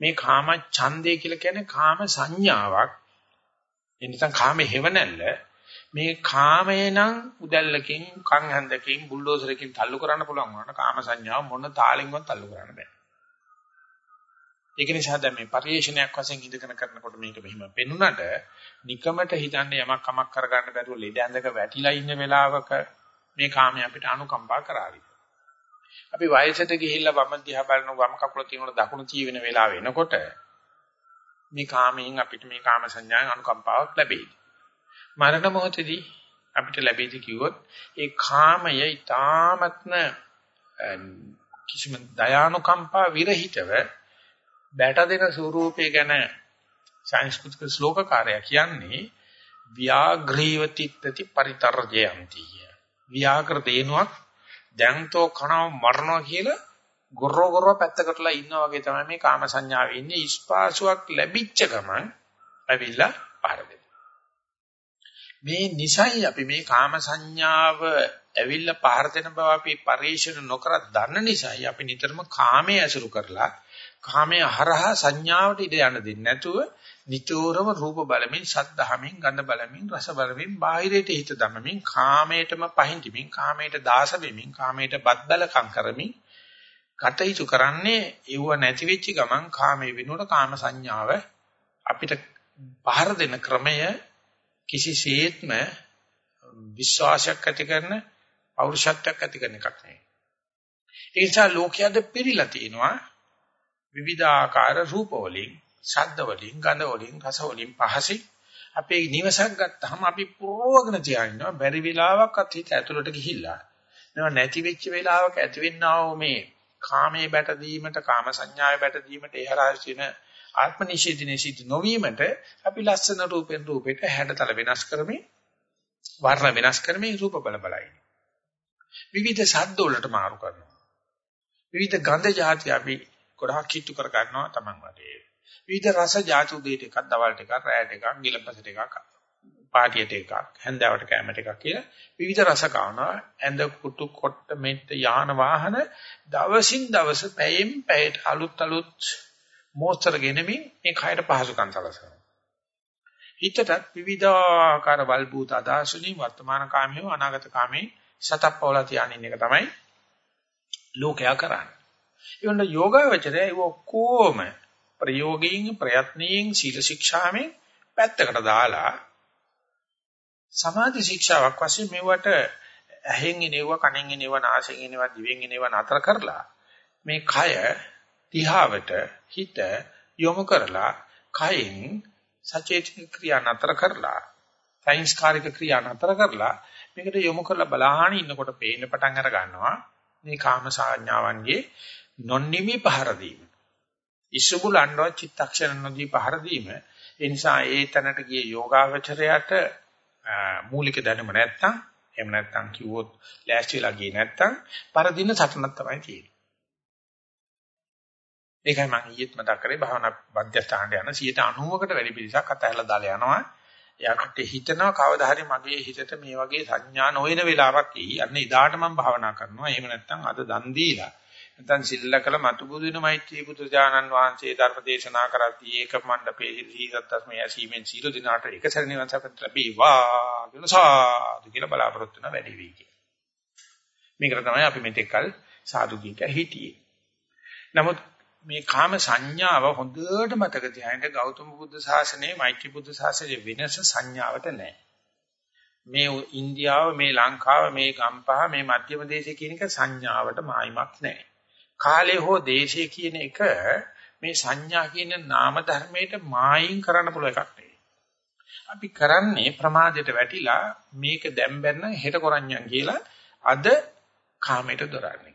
මේ කාම ඡන්දය කියලා කියන්නේ කාම සංඥාවක් ඒ නිසා කාම හේවණල්ල මේ කාමය නම් උදැල්ලකින් කන් හැන්දකින් බුල්ඩෝසරකින් තල්ලු කරන්න පුළුවන් වුණාට කාම සංඥාව මොන තාලෙන්වත් තල්ලු කරන්න බෑ ඒක නිසා දැන් මේ පරිේශනයක් වශයෙන් ඉඳගෙන කරනකොට මේක මෙහිම පෙන්ුණාට නිකමට හිතන්නේ යමක් කමක් කරගන්න බැරුව ලෙඩ ඇඳක වැටිලා ඉන්න වෙලාවක මේ කාමයේ අපිට අනුකම්පා කරાવી. අපි වයසට ගිහිල්ලා වම දිහා බලන වම කකුල තියෙන දකුණු තී වෙන වෙලාව එනකොට මේ කාමයෙන් අපිට මේ කාම සංඥාවෙන් අනුකම්පාවක් ලැබෙයි. මරණ මොහොතදී අපිට ලැබෙයිද කිව්වොත් ඒ කාමය ඊ타මත්න කිසිම දයානුකම්පා විරහිතව බැට දෙන ස්වරූපය ගැන සංස්කෘතික ශ්ලෝකකාරය කියන්නේ ව්‍යාග්‍රීවතිත්‍ති පරිතරජයන්ති. ව්‍යාග්‍ර දේනුවක් දැන්තෝ කනව මරනවා කියලා ගොරෝ ගොරෝ පැත්තකටලා ඉන්නා වගේ තමයි මේ කාම සංඥාවේ ඉන්නේ ඉස්පාසුවක් ලැබිච්ච ගමන් ඇවිල්ලා පාර මේ නිසයි අපි මේ කාම සංඥාව ඇවිල්ලා පහර දෙන බව අපි පරිශන නොකර දන්න නිසායි අපි නිතරම කාමයේ ඇසුරු කරලා කාමයේ හරහා සංඥාවට ඉඩ යන්න දෙන්නේ නැතුව නිතරම රූප බලමින් සද්ධාමින් ගන්ධ බලමින් රස බලමින් බාහිරයට හිත දමමින් කාමයටම පහින්දිමින් කාමයට දාස වෙමින් කාමයට බද්දලකම් කරමින් කටයුතු කරන්නේ ඒව නැති වෙච්ච ගමන් කාමයේ වෙනුවට කාම සංඥාව අපිට පහර දෙන ක්‍රමය කිසිසේත්ම විශ්වාසයක් ඇති කරන පෞරුෂත්වයක් ඇති කරන එකක් නෙවෙයි. ඒ නිසා ලෝකයේද පිළිලා තිනවා විවිධාකාර රූප වලින්, ශබ්ද වලින්, ගන්ධ වලින්, රස වලින් පහසි අපේ නිවසක් ගත්තාම අපි පුරවගෙන තියාිනවා බැරි වෙලාවක්වත් හිත ඇතුළට ගිහිල්ලා. නේද නැති වෙච්ච වෙලාවක ඇතිවෙනා වූ මේ කාමයේ බැටදීමට, කාම සංඥාවේ බැටදීමට එහරා සිටින ආත්ම නිෂේධනේ සිට නොවීමට අපි ලස්සන රූපෙන් රූපෙට හැඩතල වෙනස් කරමින් වර්ණ වෙනස් කරමින් රූප බල බලයි. විවිධ ශබ්ද වලට මාරු කරනවා. විවිධ ගන්ධ જાති අපි ගොඩාක් කිට්ටු කර ගන්නවා Taman වටේ. විවිධ රස જાති උදේට එකක්, දවල්ට එකක්, රැයට එකක්, ගිලපසට එකක්, පාටියට එකක්, හැන්දෑවට කැමරට එකක් කියලා විවිධ රස කවනවා. ඇඳ කුටු කොට මෙට්ට යාන වාහන දවසින් දවස පැයෙන් පැයට අලුත් අලුත් මෝස්තර ගෙනමින් මේ කයට පහසුකම් සලසනවා. හිතටත් විවිධාකාර වල්බූත අදාසුනි වර්තමාන කාමයේ අනාගත කාමයේ සතප්පවලා තියානින් එක තමයි ලෝකයා කරන්නේ. ඒවන යෝගාවචරය ඒ ඔක්කොම ප්‍රයෝගයෙන් ප්‍රයත්නයෙන් සීල ශික්ෂාවෙන් පැත්තකට දාලා සමාධි ශික්ෂාවක් වශයෙන් මෙවට ඇහෙන් එනව කනෙන් එනව නාසයෙන් එනව දිවෙන් එනව නතර කරලා මේ කය දිහාවට හිත යොමු කරලා කයින් සචේතන ක්‍රියා නතර කරලා සංස්කාරික ක්‍රියා නතර කරලා මේකට යොමු කරලා බලාහන ඉන්නකොට පේන්න පටන් අර ගන්නවා මේ කාම සංඥාවන්ගේ නොනිමි පහර දීම. ඉසුබුලන්ව චිත්තක්ෂණ නොදී පහර දීම. ඒ නිසා ඒ තැනට ගිය යෝගාවචරයට මූලික දැනුම නැත්තම් එහෙම නැත්තම් කිව්වොත් ලෑස්ති වෙලා ගියේ නැත්තම් පරදින සටනක් තමයි තියෙන්නේ. ඒකයි මම ඊයේත් මතක් කරේ භාවනා මධ්‍යස්ථානට යන 90කට වැඩි පිරිසක් අතහැරලා දාලා යනවා. එයාකට හිතනවා කවදා හරි මගේ හිතට මේ වගේ සංඥා නොවන වෙලාවක් එයි. අන්න එදාට මම භාවනා කරනවා. එහෙම නැත්නම් අද දන් දීලා නැත්නම් සිල්ලකල මතුබුදින මෛත්‍රී පුදුජානන් වහන්සේ ධර්ම දේශනා කරද්දී ඒක මණ්ඩපේ සීසත්තස්මය ඇසීමෙන් සීල දිනාට එක සැරේ නිවන් සපත් ලැබීවා කියලා සාදු කියලා බලාපොරොත්තු වෙන වැඩි වෙයි කියලා. මේකට තමයි අපි මෙතෙක් කල සාදු කීක හිටියේ. නමුත් මේ කාම සංඥාව හොඳට මතක තියාගන්න ගෞතම බුද්ධ ශාසනයේ මෛත්‍රී බුද්ධ ශාසනයේ වෙනස සංඥාවට නැහැ. මේ ඉන්දියාව මේ ලංකාව මේ ගම්පහ මේ මධ්‍යම දේශය කියන එක සංඥාවට මායිමක් නැහැ. කාලය හෝ දේශය කියන එක මේ සංඥා කියන නාම ධර්මයට මායින් කරන්න පුළුවන් එකක් නෙවෙයි. අපි කරන්නේ ප්‍රමාදයට වැටිලා මේක දැම්බැන්න හෙට කරන්නම් කියලා අද කාමයට දොරන්නේ.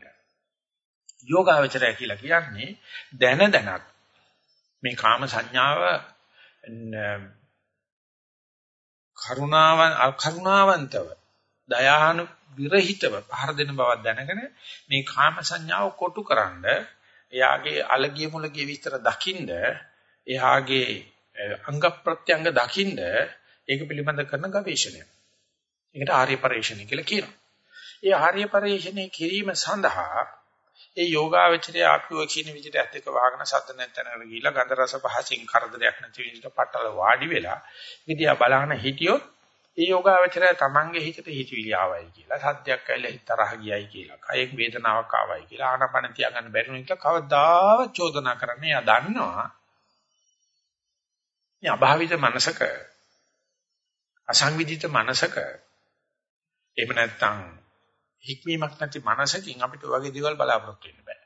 යෝගාවචරය කියලා කියන්නේ දැන දැනත් මේ කාම සංඥාව කරුණාව කරුණාවන්තව දයානු විරහිතව පහර දෙන බවක් දැනගෙන මේ කාම සංඥාව කොටුකරනද එයාගේ අලගිය මුලගිය විස්තර දකින්ද එයාගේ අංග ප්‍රත්‍යංග දකින්ද ඒක පිළිබඳ කරන ගවේෂණය. ඒකට ආර්ය පරිශ්‍රණය කියලා කියනවා. ඒ ආර්ය පරිශ්‍රණය කිරීම සඳහා ඒ යෝගාවචරය අපිව කියන විදිහට ඇත් එක වහගෙන සද්ද නැත්නම්කට ගිහිලා ගන්ධ රස පහසින් කරදරයක් නැති විදිහට පටල වාඩි වෙලා ඉතියා බලහන හිටියොත් ඒ යෝගාවචරය තමන්ගේ හිතට හිතවිලි ආවයි කියලා සද්දයක් ඇවිල්ලා හිත තරහ ගියයි කියලා කයෙක් වේදනාවක් ආවයි කියලා ආනපන තියාගන්න බැරි නිසා කවදාවත් චෝදනා කරන්නේ එයා දන්නවා. මේ අභාවිත මනසක අසංවිධිත මනසක එහෙම නැත්නම් හික්මීමක් නැති මනසකින් අපිට වගේ දේවල් බලාපොරොත්තු වෙන්න බෑ.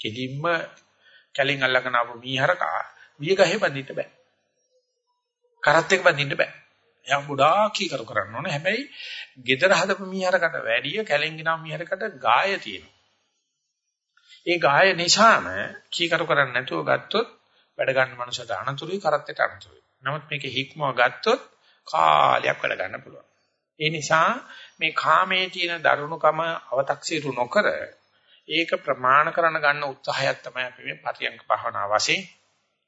කෙලින්ම කැලින් අල්ලගෙන ආපු මීහරකා විය ගහේ බඳින්න බෑ. කරත් එක බඳින්න බෑ. එයා ගොඩාක් කීකරු කරන්න ඕනේ. හැබැයි gedara හදපු මීහරකට වැඩිය කැලින් ගිනා මීහරකට ගාය තියෙනවා. ඒ ගාය නිසාම කීකරු කරන්නේ නැතුව ගත්තොත් වැඩ ගන්න මනුස්සයට අනතුරුයි කරත්තට අනතුරුයි. නමුත් මේක හික්මව ගත්තොත් කාලයක් වැඩ ගන්න පුළුවන්. ඒ නිසා මේ කාමයේ තියෙන දරුණුකම අව탁සීරු නොකර ඒක ප්‍රමාණ කරන ගන්න උත්සාහයක් තමයි අපි මේ පරියංග භාවනා වශයෙන්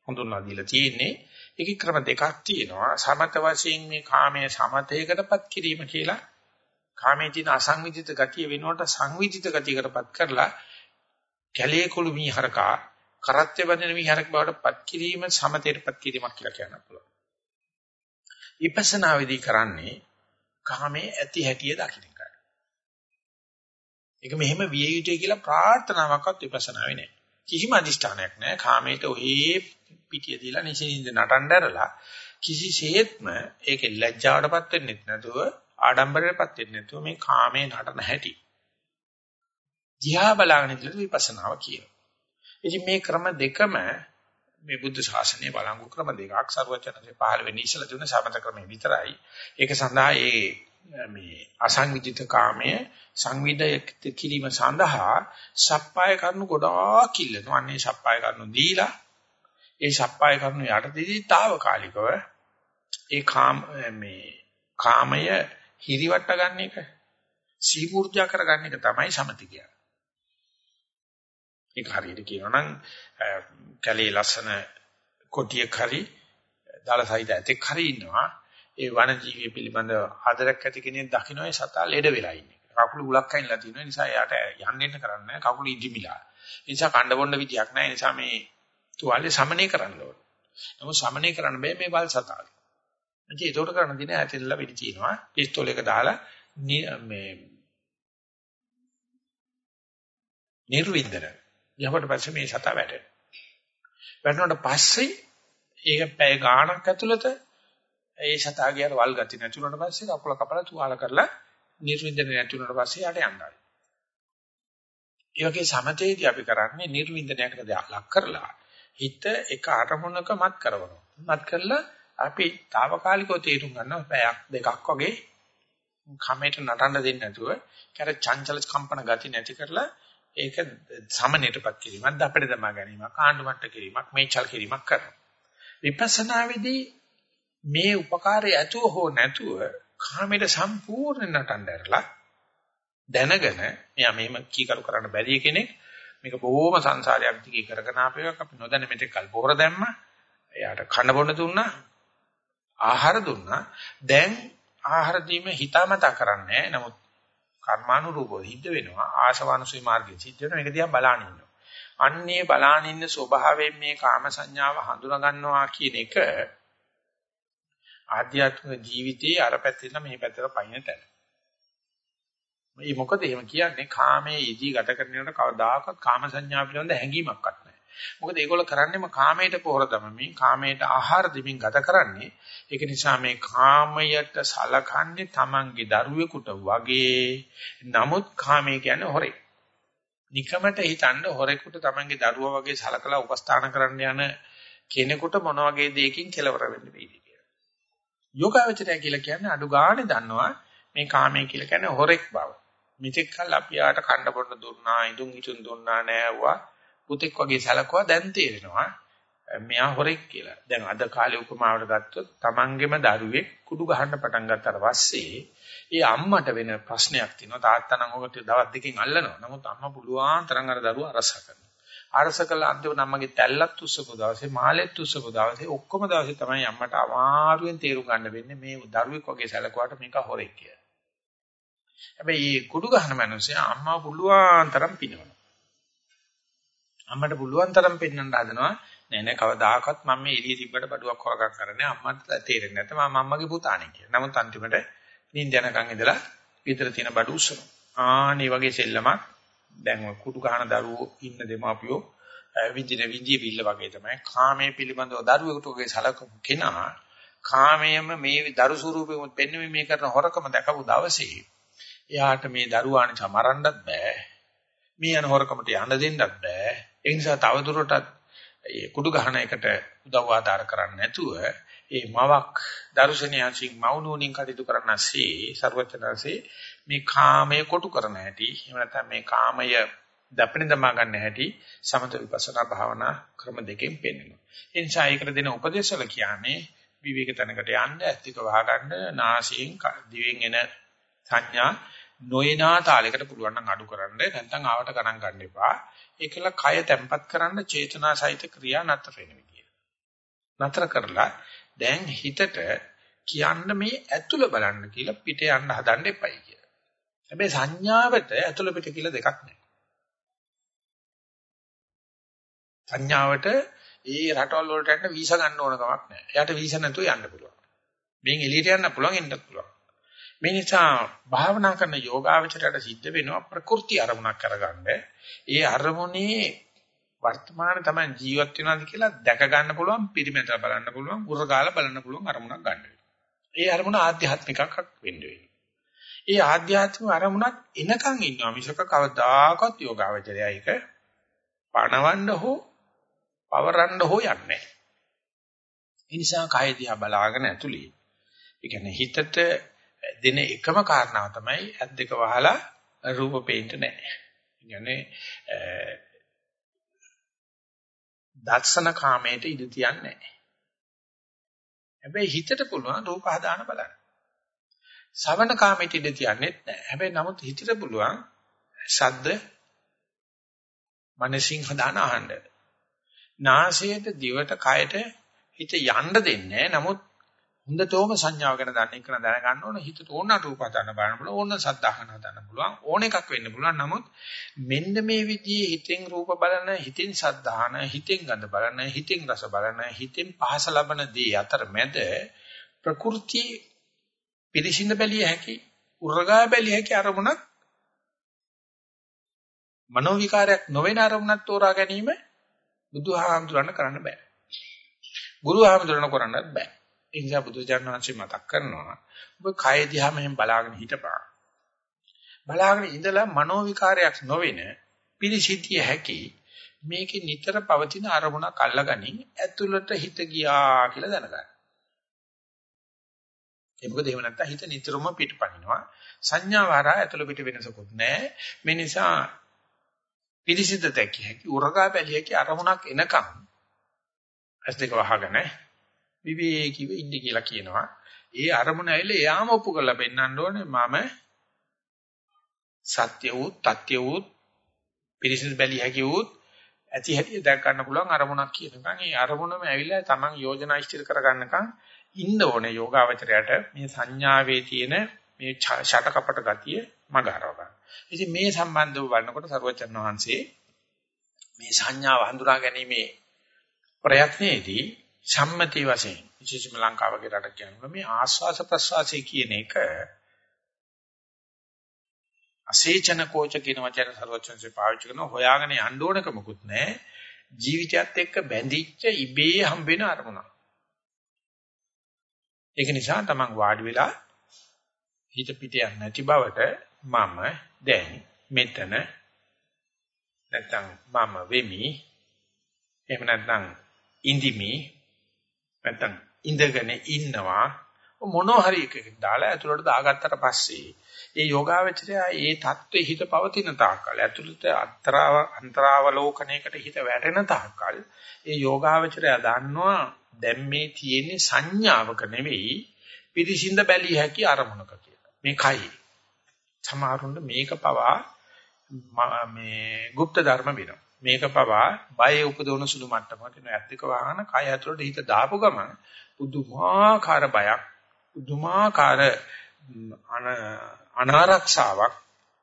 හඳුන්වා දීලා තියෙන්නේ. ඒකේ ක්‍රම දෙකක් තියෙනවා. සමත වශයෙන් මේ කාමයේ සමතේකටපත් කිරීම කියලා කාමයේ තියෙන අසංවිධිත ගතිය වෙනුවට සංවිධිත ගතියකටපත් කරලා කැලේ කුළු මීහරකා කරත්‍ය බඳින මීහරක බවටපත් කිරීම සමතේටපත් කිරීමක් කියලා කියන්න පුළුවන්. විපස්සනා විදි කරන්නේ කාමයේ ඇති හැටිය දකින්න එකයි. ඒක මෙහෙම විය යුතුයි කියලා ප්‍රාර්ථනාවක්වත් විපස්සනාවේ නැහැ. කිසිම අදිෂ්ඨානයක් නැහැ. කාමයට ඔහේ පිටිය දීලා නිසින්ද නටන්නදරලා කිසිසේත්ම ඒකේ ලැජ්ජාවටපත් වෙන්නේ නැතුව ආඩම්බරයටපත් වෙන්නේ නැතුව මේ කාමයේ නටන හැටි. දිහා බලාගෙන ඉඳලා විපස්සනාව කියනවා. ඉතින් මේ ක්‍රම දෙකම මේ බුද්ධ ශාසනයේ බලංගු ක්‍රම දෙකක් සර්වචනසේ පහළ වෙන්නේ ඉස්සලා තිබුණ සමත ක්‍රමේ විතරයි. ඒක සඳහා ඒ මේ අසංවිධිත කාමයේ සංවිධය කිරීම සඳහා සප්පාය කරනු ගොඩාක් ඉල්ලනවා. අන්නේ සප්පාය කරනු දීලා ඒ සප්පාය කරනු යටදී తాවකාලිකව ඒ කාම මේ කාමය හිරිවට ගන්න එක සීමුර්ජා කරගන්න එක තමයි සමති කියන්නේ. ඒක හරියට කියනවා නම් කැලේ ලස්සන කොටියක් හරි දාලසයිද ඇතෙක් හරි ඉන්නවා ඒ වන ජීවිය පිළිබඳ ආදරයක් ඇති කෙනෙක් දකින්න ඒ සතා ලෙඩ වෙලා ඉන්නේ. කකුල උලක් අයින්ලා තියෙනවා. නිසා එයාට යන්න කරන්නේ කකුල ඉදිමිලා. ඒ නිසා කණ්ඩ බොන්න විදියක් නැහැ. ඒ නිසා මේ තුවාලේ සමනය කරන්න ඕන. නමුත් සමනය කරන්න බෑ මේ වල් සතාගේ. ඉතින් ඒකට කරන්න දින ඇතිල්ලා වෙඩි තියනවා. පිස්තෝල එක දාලා මේ නිර්වින්දන යහපට පස්සේ මේ සතා වැටෙනවා. වැටුණාට පස්සේ ඒක පැය ගාණක් ඇතුළත ඒ සතාගේ අර වල් ගති නැති වුණාට පස්සේ කකුල කපලා තුවාල කරලා නිර්වින්දනය නැති වුණාට පස්සේ යට යන්නයි. ඒ වගේ සමතේදී අපි කරන්නේ නිර්වින්දනයකට ලක් කරලා හිත එක අරමුණක මත් කරනවා. මත් කරලා අපි తాවකාලිකව තේරුම් ගන්නවා පැයක් දෙකක් වගේ කමෙට නටන්න දෙන්නේ නැතුව කර චංචල කම්පන ගති නැති කරලා ඒක සමනයටපත් කිරීමක් දපඩ දමා ගැනීමක් ආණ්ඩු මට්ට කිරීමක් මේචල් කිරීමක් කරනවා විපස්සනාවේදී මේ උපකාරය ඇතුව හෝ නැතුව කාමයට සම්පූර්ණ නටන්න ඇරලා දැනගෙන මෙයා මෙහෙම කීකරු කරන්න බැරි කෙනෙක් මේක බොහොම සංසාරයක් දිගේ කරගෙන ආපේවක් අපි නොදැන මෙතෙක් කල් පොහොර දැම්මා. එයාට කන්න බොන්න දුන්නා. ආහාර දුන්නා. දැන් ආහාර දීම හිතාමතා කරන්නේ නමුත් කර්මානුරූපව සිද්ධ වෙනවා. ආශවානුසී මාර්ගයෙන් සිද්ධ වෙනවා. මේක දිහා බලාන ඉන්නවා. අන්නේ බලාන ඉන්න ස්වභාවයෙන් මේ කාම සංඥාව හඳුනා ගන්නවා කියන එක ආධ්‍යාත්මික ජීවිතයේ අර පැත්තෙන් මේ පැත්තට පයින් තැන. මේ මොකද එහෙම කියන්නේ කාමයේ ඉදී ගත කරනකොට කවදාකවත් කාම සංඥා පිළිබඳ හැඟීමක්වත් නැහැ. මොකද ඒගොල්ලෝ කරන්නේම කාමයට පොහොර දමමින් කාමයට ආහාර දෙමින් ගත කරන්නේ. ඒක නිසා මේ කාමයට සලකන්නේ Tamange දරුවෙකුට වගේ. නමුත් කාමය කියන්නේ හොරේ. නිකමට හිතන්න හොරෙකුට Tamange දරුවා වගේ සලකලා උපස්ථාන කරන්න යන කෙනෙකුට මොන වගේ දෙයකින් කෙලවර වෙන්න වෙයිද කියලා. යෝගාවචරය කියලා කියන්නේ අඩු ගානේ දන්නවා මේ කාමයේ කියලා කියන්නේ හොරෙක් බව. මෙතෙක් කල් අපි ආට කන්න බොන්න දුන්නා, ඉදුන් හිටුන් දුන්නා නෑවා. පුතෙක් වගේ සැලකුවා දැන් තේරෙනවා. මෙයා හොරෙක් කියලා. දැන් අද කාලේ උපමාවට ගත්තොත් තමන්ගේම දරුවෙක් කුඩු ගහන්න පටන් ගත්තාට පස්සේ ඒ අම්මට වෙන ප්‍රශ්නයක් තියෙනවා. තාත්තා නම් ඔකට දවස් දෙකකින් අල්ලනවා. නමුත් අම්මා පුළුවන් තරම් අර දරුවා අරස කරනවා. අරස කළා අන්තිමට අම්මගේ තැල්ලත් උස්සපු දවසේ මාළෙත් උස්සපු දවසේ ඔක්කොම දවසේ තමයි අම්මට අමාරුවෙන් තේරුම් ගන්න වෙන්නේ මේ දරුවෙක් වගේ සැලකුවාට මේක හොරෙක් කියලා. හැබැයි මේ කුඩු ගහන මිනිස්සයා අම්මා පුළුවන් තරම් පිනවනවා. අම්මට පුළුවන් තරම් පෙන්වන්න හදනවා. නෑ නෑ කවදාකවත් මම මේ එළිය තිබ්බට බඩුවක් හොරගම් කරන්නේ අම්මට තේරෙන්නේ නැත මම අම්මගේ පුතානේ කියලා. නමුත් අන්තිමට නිින්ද යනකම් ඉඳලා විතර තියෙන බඩු උස්සනවා. ආනි වගේ සෙල්ලමක් දැන් ඔය කුඩු ගහන දරුවෝ ඉන්න දෙමාපියෝ විඳින විඳිය බිල්ල වගේ තමයි කාමයේ පිළිබඳව දරුවෙකුට ඔගේ සලකපු කෙනා කාමයේම මේ දරු ස්වරූපෙම පෙන්වීම මේ කරන හොරකම දැකපු දවසේ එයාට මේ දරුවාණ සමරන්නත් බෑ. මේ යන හොරකමට යන්න දෙන්නත් බෑ. ඒ නිසා තවදුරටත් ඒ කුඩු ගහන එකට උදව් ආධාර කරන්නේ නැතුව ඒ මවක් දර්ශනයන්සින් මවුනුනින් කටයුතු කරනසේ ਸਰවචනසේ මේ කාමය කොටු කරන හැටි එහෙම නැත්නම් මේ කාමය දපණ දමා ගන්න හැටි සමත විපස්සනා භාවනා ක්‍රම දෙකෙන් පෙන්වනවා. ඒ නිසා ඒකට දෙන උපදේශවල කියන්නේ විවේක තැනකට යන්න ඇත්තික වහගන්න නාසයෙන් දිවෙන් එන සංඥා නොයනා තාලයකට පුළුවන් නම් අඩු කරන්න නැත්නම් ආවට ගණන් ගන්න එපා. ඒකල කය තැම්පත් කරන්න චේතනා සහිත ක්‍රියා නතර වෙන විදිය. නතර කරලා දැන් හිතට කියන්න මේ ඇතුළ බලන්න කියලා පිට යන්න හදන්න එපයි කියලා. හැබැයි සංඥාවට ඇතුළ පිට කියලා දෙකක් නැහැ. සංඥාවට ඒ රටවල් වලට යන්න වීසා ගන්න ඕන කමක් නැහැ. එයාට වීසා නැතුව යන්න පුළුවන්. මේන් එළියට යන්න පුළුවන් එන්නත් පුළුවන්. මේ නිසා භාවනා කරන යෝගාවචරයට සිද්ධ වෙනවා ප්‍රකෘති අරමුණක් කරගන්න. ඒ අරමුණේ වර්තමාන තමයි ජීවත් වෙනවාද කියලා දැක ගන්න පුළුවන් පිරිමැද බලන්න පුළුවන් උරගාලා බලන්න පුළුවන් අරමුණක් ගන්න ඒ අරමුණ ආධ්‍යාත්මිකක් වෙන්න වෙන්නේ. ඒ ආධ්‍යාත්මික අරමුණක් එනකන් ඉන්නවා මිසක කවදාකවත් යෝගාවචරය ඒක පණවන්න හෝ පවරන්න හෝ යන්නේ නැහැ. ඒ නිසා කය දිහා බලාගෙන ඇතුළේ ඒ කියන්නේ හිතට දෙන එකම කාරණාව තමයි ඇස් දෙක වහලා රූප පේන්න නැහැ. කියන්නේ දර්ශන කාමයට ඉඳ තියන්නේ නැහැ. හැබැයි හිතට පුළුවන් රූප හදාන බලන්න. ශවණ කාමයට ඉඳ තියන්නේ නැහැ. හැබැයි නමුත් හිතට පුළුවන් ශබ්ද මනසින් හදාන අහන්න. නාසයට දිවට කයට හිත යන්න දෙන්නේ නමුත් හොඳටම සංඥාව ගැන දන්න එක දැනගන්න ඕන හිතට ඕන රූප හදන්න බලන්න පුළුවන් ඕන සද්ධාහන හදන්න පුළුවන් ඕන එකක් වෙන්න පුළුවන්. නමුත් මෙන්න මේ විදිහේ හිතෙන් රූප බලන හිතෙන් සද්ධාහන හිතෙන් ගඳ බලන හිතෙන් රස බලන හිතෙන් පහස ලබන දේ අතර මැද ප්‍රകൃති පිරිසිඳ බැලිය හැකි උරගා බැලිය හැකි අරමුණක් මනෝ විකාරයක් නොවන අරමුණක් තෝරා ගැනීම බුදුහාමුදුරණ කරන්න බෑ. ගුරුහාමුදුරණ කරන්නත් බෑ. ඒ නිසා බුදුචාන් වහන්සේ මතක් කරනවා ඔබ කය දිහා මෙහෙම බලාගෙන හිටපන්. බලාගෙන ඉඳලා මනෝ විකාරයක් නොවෙන පිළිසිතිය හැකි මේකේ නිතර පවතින අරමුණක් අල්ලගනින් ඇතුළට හිත ගියා කියලා දැනගන්න. ඒ මොකද එහෙම නැත්නම් හිත නිතරම පිටපනිනවා. සංඥා වාරා ඇතුළ පිට වෙනසකුත් නැහැ. මේ නිසා පිළිසිත දැකිය හැකි උරගා බැලිය හැකි අරමුණක් එනකම් ඇස් දෙක වහගෙන විවේකීව ඉන්න කියලා කියනවා. ඒ අරමුණ ඇවිල්ලා එයාම ඔප්පු කරලා පෙන්නන්න ඕනේ මම සත්‍ය වූ, තත්‍ය වූ, පිරිසිදු බැලිය හැකි වූත් ඇති හැටි දැක් ගන්න පුළුවන් අරමුණක් කියනකම් ඒ අරමුණම ඇවිල්ලා Taman යෝජනා ඉස්තිර කරගන්නකම් ඉන්න ඕනේ යෝගාවචරයට මේ සංඥාවේ තියෙන මේ ෂටකපට ගතිය මගහරව ගන්න. ඉතින් මේ සම්බන්ධව බලනකොට සරුවචන් වහන්සේ මේ සංඥාව හඳුනා ගැනීමේ ප්‍රයත්නයේදී සම්මති වශයෙන් විශේෂම ලංකාවගේ රටක් කියනවා මේ ආස්වාස ප්‍රස්වාසය කියන එක අසේචන කෝච කියන වචන සර්වචන්සේ පාවිච්චි කරන හොයාගෙන යන්න ඕනකමකුත් නැහැ. ජීවිතයත් එක්ක බැඳිච්ච ඉබේ හම්බෙන අරමුණක්. ඒක නිසා තමන් වාඩි වෙලා හිත පිට යන්නේ නැති බවට මම දැන් මෙතන නැත්නම් මම වෙමි. එහෙම නැත්නම් ඉඳිමි. නැත්තම් ඉඳගෙන ඉන්නවා. මොනෝ හරි එකකින් දාලා ඇතුළට දාගත්තට පස්සේ ඒ යෝගාවචරය ඒ தත්ත්වයේ හිත පවතින තාක්කල් ඇතුළත අත්‍රාව අන්තරාවලෝකණයකට හිත වැටෙන තාක්කල් ඒ යෝගාවචරය දන්නවා දැන් මේ තියෙන්නේ සංඥාවක නෙවෙයි පිරිසිඳ බැලිය හැකි අරමුණක කියලා. මේ කයි. සමහරුണ്ട് මේක පවා මේ গুপ্ত ධර්ම වෙනවා. මේක පවා බය උපදවන සුළු මට්ටමකට එන ඇත්තක වහන කය ඇතුළට හිත දාපු ගමන් පුදුමාකාර බයක් පුදුමාකාර අනාරක්ෂාවක්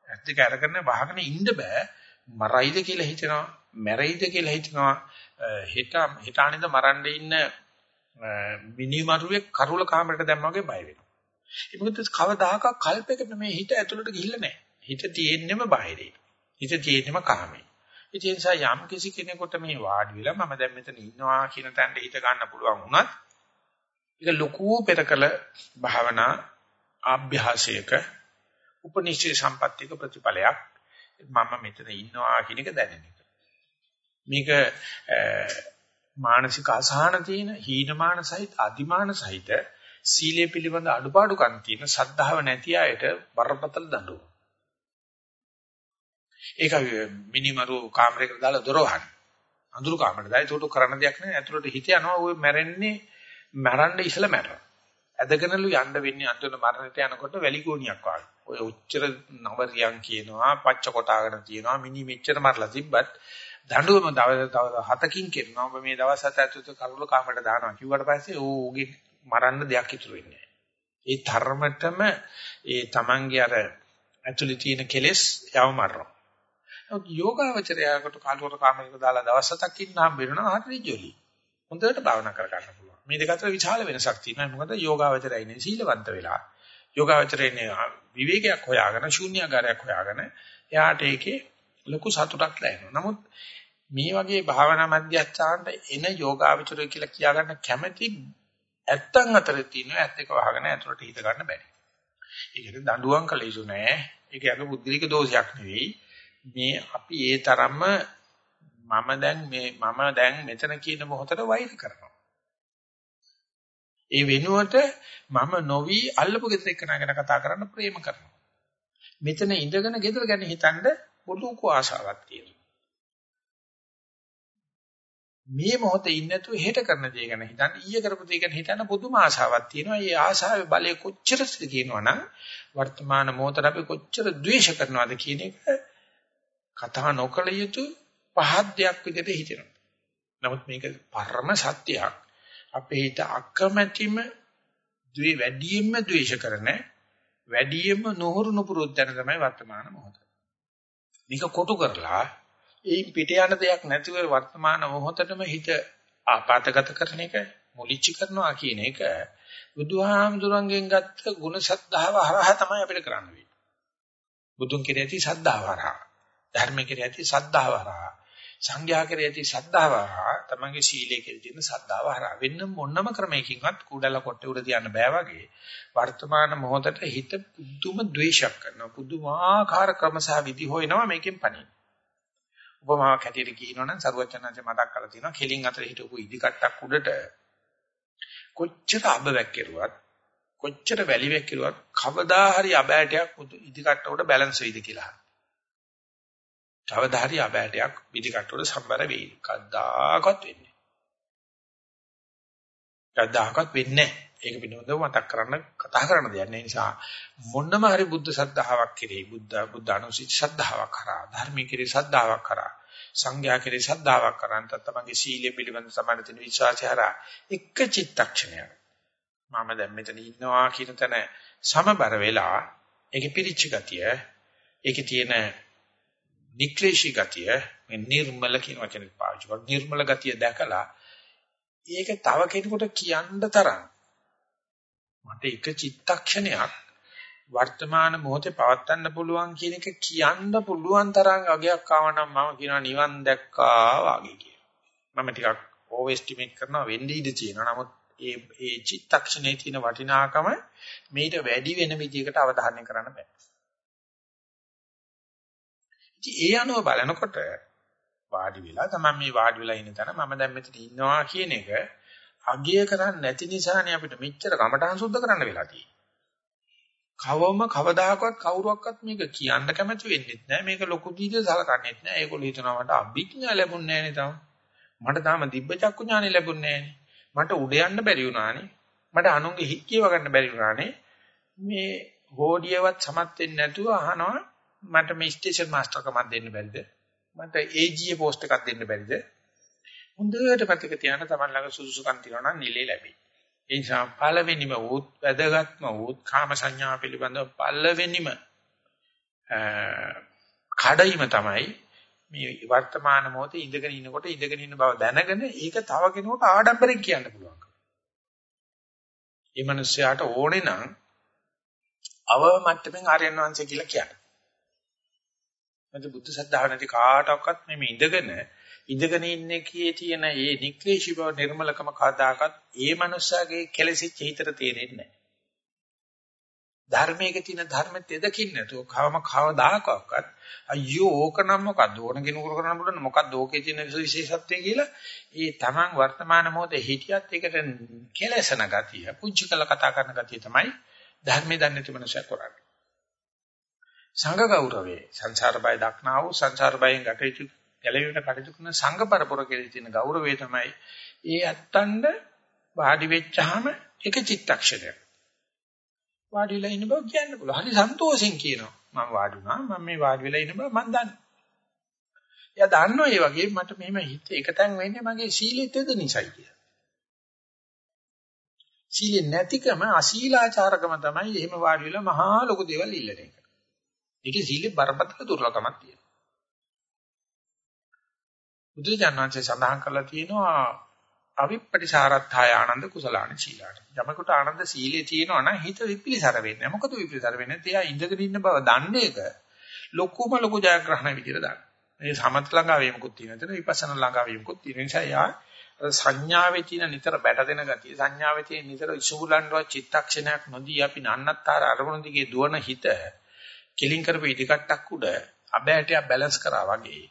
ඇත්තක අරගෙන වහගෙන ඉන්න බෑ මරයිද කියලා හිතනවා මැරෙයිද කියලා හිතනවා හිත හිතානින්ද මරන්න ඉන්න මිනිමරුවේ කරුල කාමරයට දැම්මා වගේ බය වෙනවා. ඒ මොකද කවදාහක කල්පයකට මේ හිත ඇතුළට ගිහිල්ලා නැහැ. හිත තියෙන්නෙම බාහිරේ. හිත තියෙන්නෙම කාමේ. ඒ නිසා යම් කිසි කෙනෙකුට මේ වාඩි වෙලා මම දැන් මෙතන ඉන්නවා කියන තැනට හිත ගන්න පුළුවන් වුණත් ඒක ලොකු පෙරකල භාවනා ආභ්‍යාසයක උපනිෂේ සම්පත්තික ප්‍රතිඵලයක් මම මෙතන ඉන්නවා කියන එක දැනෙන එක. මේක මානසික අසහන තියෙන හීනමාන සහිත අදිමාන සහිත සීලය පිළිබඳ අඩුපාඩුකම් තියෙන සද්ධාව නැති අයට බරපතල දඬුවම. ඒක මිනිමරු කාමරයකට දාලා දොර වහන්න. අඳුරු කාමරයට දාලා ඒකට කරන්න දෙයක් නැහැ. ඇතුළට හිත යනවා. ඔය මැරෙන්නේ මැරන්න ඉසලා මැරෙනවා. ඇදගෙනලු යන්න වෙන්නේ අන්තිම මරණයට යනකොට වැලි ගෝණියක් වගේ. ඔය උච්චර නවරියන් කියනවා, පච්ච කොටාගෙන තියෙනවා, මිනි මෙච්චර මරලා තිබ්බත් දඬුවම දවස් හතකින් කරනවා. ඔබ මේ දවස් හත ඇතුළත කරුළු කාමරයට දානවා. කිව්වට පස්සේ ඌගේ මරන්න දෙයක් ඉතුරු වෙන්නේ ඒ ධර්මතම ඒ Tamange අර ඇතුළේ තියෙන කෙලෙස් යව මරනවා. යෝගාවචරයකට කාලවල කාමයක දාලා දවස් හතක් ඉන්නාම වෙනවා හරි ජොලි. හොඳට භාවනා කර ගන්න පුළුවන්. මේ දෙක අතර විශාල වෙනසක් තියෙනවා. මොකද යෝගාවචරය ඉන්නේ සීලවන්ත වෙලා. යෝගාවචරය ඉන්නේ විවේකයක් හොයාගෙන ශූන්‍යාකාරයක් හොයාගෙන එයාට ඒකේ ලොකු සතුටක් දැනෙනවා. නමුත් මේ වගේ භාවනා මධ්‍යස්ථානට එන යෝගාවචරය කියලා කියා ගන්න කැමැති ඇත්තන් අතර තියෙනවා ඇත්ත එක වහගෙන ඇතුළට හිත ගන්න බැහැ. ඒකට දඬුවම් කළ යුතු නෑ. ඒක යක බුද්ධිලික දෝෂයක් නෙවෙයි. මේ අපි ඒ තරම්ම මම දැන් මේ මම දැන් මෙතන කියන මොහොතට වෛර කරනවා. ඒ වෙනුවට මම නොවි අල්ලපු ගෙදර එක්කන ගැන කතා කරන්න ප්‍රේම කරනවා. මෙතන ඉඳගෙන ගෙදර ගැන හිතනද පොඩුකෝ ආශාවක් තියෙනවා. මේ මොහොතේ ඉන්නේ නැතුව හෙට කරන දේ ගැන හිතන්න ඊයේ කරපු දේ ගැන හිතන්න පුදුම ආශාවක් තියෙනවා. ඒ ආශාවේ බලය කොච්චරද කියනවනම් වර්තමාන මොහොතට අපි කොච්චර ද්වේෂ කරනවද කියන එක කතා නොකළ යුතු පහත් දෙයක් විදිහට හිතෙනවා. නමුත් මේක පරම සත්‍යයක්. අපේ හිත අකමැතිම ද්වේ වැඩියෙන්ම ද්වේෂ කරන වැඩියෙන්ම නොහුරු නුපුරුද්දන තමයි වර්තමාන මොහොත. මේක කොටු කරලා ඒ පිට යන දෙයක් නැතිව වර්තමාන මොහොතටම හිත ආපాతගත කරන එක මුලිච්ච කරනවා කියන එක බුදුහාමුදුරන්ගෙන් ගත්ත ගුණ සද්ධාව හරහා තමයි අපිට කරන්න වෙන්නේ. බුදුන් කෙරෙහි ඇති සද්ධාව හරහා ධර්ම කෙරෙහි ඇති සද්ධාව හරහා සංඝයා කෙරෙහි ඇති සද්ධාව හරහා තමන්ගේ සීලයේ කෙරෙහි තියෙන සද්ධාව හරහා. වෙන මොනම ක්‍රමයකින්වත් කුඩල කොටේ උඩ තියන්න බෑ වගේ වර්තමාන මොහොතට හිත පුදුම ද්වේෂයක් කරනවා. පුදුමාකාර ක්‍රම සහ විදි හොයනවා මේකෙන් පණින්න උපමාවක් හැටියට කියනවනම් සරුවචනන්සේ මතක් කරලා තියෙනවා. කෙලින් අතර හිටපු ඉදි කට්ටක් උඩට කොච්චර අබ වැක්කිරුවත් කොච්චර වැලි වැක්කිරුවත් කවදා හරි අබෑටයක් ඉදි කට්ට උඩ බැලන්ස් වෙයිද කියලා. කවදා හරි අබෑටයක් ඉදි කට්ට උඩ සම්බර වෙයි. කද්දාකවත් වෙන්නේ නැහැ. කද්දාකවත් වෙන්නේ නැහැ. ඒක පිළිබඳව මතක් කරන්න කතා කරන්න දෙයක් නැහැ. නිසා මොන්නම හරි බුද්ධ ශ්‍රද්ධාවක් කෙරෙහි බුද්ධ බුද්ධ අනුසිත ශ්‍රද්ධාවක් කරා ධර්මයේ කෙරෙහි ශ්‍රද්ධාවක් කරා සංඝයා කෙරෙහි ශ්‍රද්ධාවක් කරා තමගේ සීලය පිළිබඳ සමාන තියෙන විශ්වාසය හරහා එක චිත්තක්ෂණයක් මම දැන් මෙතන ඉන්නවා කියන තැන සමබර වෙලා ඒකේ පිරිච්ච ගතිය ඒකේ තියෙන නික්ලේශී ගතිය මේ නිර්මල කියන වචනේ පාවිච්චි කරලා නිර්මල ගතිය දැකලා ඒක තව කෙනෙකුට කියන්න තරම් මට එක චිත්තක්ෂණයක් වර්තමාන මොහොතේ පවත්වන්න පුළුවන් කියන එක කියන්න පුළුවන් තරම් අගයක් ආවනම් මම කියනවා නිවන් දැක්කා වගේ කියලා. මම ටිකක් ඕවර් එස්ටිමේට් කරනවා වෙන්නේ ඉඳී තියෙනවා. නමුත් ඒ ඒ චිත්තක්ෂණයේ තියෙන වටිනාකම මීට වැඩි වෙන විදිහකට අවධාරණය කරන්න බෑ. ඉතින් ඒ අනුව බලනකොට වාඩි වෙලා තමයි මේ වාඩි වෙලා ඉන්න තැන මම දැන් මෙතන ඉන්නවා කියන එක අගය කරන්නේ නැති නිසානේ අපිට මෙච්චර කමටහන් සුද්ධ කරන්න වෙලා තියෙන්නේ. කවම කවදාකවත් කවුරුවක්වත් මේක කියන්න කැමති වෙන්නේ නැහැ. මේක ලොකු දීද සලකන්නේ නැහැ. ඒගොල්ලෝ හිතනවා මට අභිඥා ලැබුණේ නැහැ නේ තාම. මට තාම දිබ්බ චක්කු ඥානෙ ලැබුණේ නැහැ මට උඩ යන්න බැරි වුණානේ. මට අනුන්ගේ හිත් කියව ගන්න බැරි වුණානේ. මේ හෝඩියවත් සමත් වෙන්නේ නැතුව අහනවා මට මේ ස්ටේෂන් මාස්ටර් කමක් දෙන්න බැරිද? මට AGA පෝස්ට් එකක් දෙන්න බැරිද? හොඳට පැත්තක තියාන තමන් ළඟ සුසුසුකම් තියෙනවා නම් නිලේ ලැබෙයි. ඒ නිසා පළවෙනිම වූත් වැදගත්ම වූත් කාම සංඥා පිළිබඳව පළවෙනිම කඩයිම තමයි මේ වර්තමාන මොහොතේ ඉඳගෙන ඉන්නකොට ඉඳගෙන ඉන්න බව දැනගෙන ඒක තව කෙනෙකුට ආඩම්බරෙන් කියන්න පුළුවන්. මේ මිනිස්යාට ඕනේ නම් අව මට්ටමින් ආර්යයන් වහන්සේ කියලා කියන්න. මත බුද්ධ සද්ධාව නැති කාටවත් මේ ඉඳගෙන ඉඳගෙන ඉන්නේ කී තියෙන මේ නික්ලේශී බව නිර්මලකම කදාකත් ඒ මනුස්සයාගේ කෙලෙසිච්ච හිතට තේරෙන්නේ නැහැ. ධර්මයක තියෙන ධර්මෙත් එදකින් නැතුව කවම කවදාකවත් අයියෝ ඕක නම් මොකද්ද ඕන කෙනෙකුට කරන්න පුළුවන් මොකද්ද ඕකේ තියෙන විශේෂත්වය කියලා ඒ Taman වර්තමාන මොහොතේ හිටියත් ඒකට කෙලසන ගතිය පුංචි කළ කතා කරන ගතිය තමයි ධර්මයේ දන්නේ නැති මනුස්සයා කරන්නේ. සංඝ ගෞරවයේ සංසාර බය දක්නා වූ සංසාර බයෙන් ගැටෙච්ච ගැලවීමට කටයුතු කරන සංඝ පරපුර කියලා තියෙන ගෞරවය තමයි ඒ ඇත්තන්ඩ වාඩි වෙච්චාම එක චිත්තක්ෂණයක්. වාඩි වෙලා ඉන්න බව කියන්න පුළුවන්. හරි සන්තෝෂෙන් කියනවා. මම වාඩි වුණා. මම මේ වාඩි වෙලා ඉන්න බව මම දන්නවා. එයා දන්නවා ඒ වගේ මට මෙහෙම හිත එකතෙන් වෙන්නේ මගේ සීලෙතද නිසයි කියලා. සීලෙ නැතිකම අශීලාචාරකම තමයි එහෙම වාඩි වෙලා මහා ලොකු දේවල් ඉල්ලන එක. ඒකේ සීලෙ බරපතල දුර්ලභමක් තියෙනවා. බුදුජානනාංශය සඳහන් කරලා තියෙනවා අවිප්පටිසාරත්ථය ආනන්ද කුසලාණ සීලාට. යමකට ආනන්ද සීලේ තියෙනවා නම් හිත විපිලිසර වෙන්නේ. මොකද විපිලිසර වෙන්නේ? එයා ඉඳගෙන ඉන්න බව දන්නේ එක ලොකුම ලොකු ජයග්‍රහණ විදියට දාන්න. මේ සමත ළඟාවීමකුත් තියෙන. එතන විපස්සනා ළඟාවීමකුත් තියෙන නිසා යා සංඥාවේ තියෙන නිතර බැටදෙන ගතිය සංඥාවේ තියෙන නිතර ඉසුගුලන්ව චිත්තක්ෂණයක් නොදී අපි නන්නත්තර අරමුණු දිගේ දුවන හිත කිලින් කරපු ඉදිකට්ටක් උඩ අබෑටයක් බැලන්ස් කරා වගේ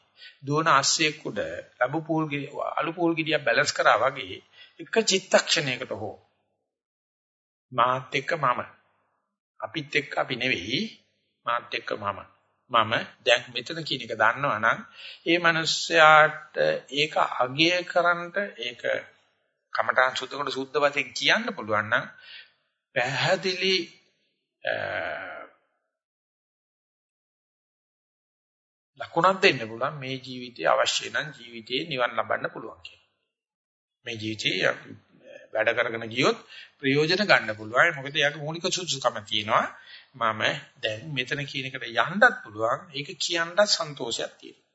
දුවන ආශ්‍රයයක් උඩ ලැබු පූල් අලු පූල් ගෙඩියක් බැලන්ස් කරා වගේ එක චිත්තක්ෂණයකට හෝ මාත් එක්ක මම අපිත් එක්ක අපි නෙවෙයි මාත් එක්ක මම මම දැන් මෙතන කියන එක දන්නවනම් ඒ මනුස්සයාට ඒක අගය කරන්නට ඒක කමඨාන් සුද්ධ කොට සුද්ධ වශයෙන් කියන්න පුළුවන් නම් පැහැදිලි ලකුණක් දෙන්න පුළුවන් මේ ජීවිතය අවශ්‍ය නම් ජීවිතේ නිවන් ලබන්න පුළුවන් කියලා. මේ ජීවිතේ වැඩ කරගෙන ගියොත් ප්‍රයෝජන ගන්න පුළුවන්. මොකද යාගේ මූලික සුසුකම තියෙනවා. මම දැන් මෙතන කියන එකට යන්නත් පුළුවන්. ඒක කියන්නත් සන්තෝෂයක් තියෙනවා.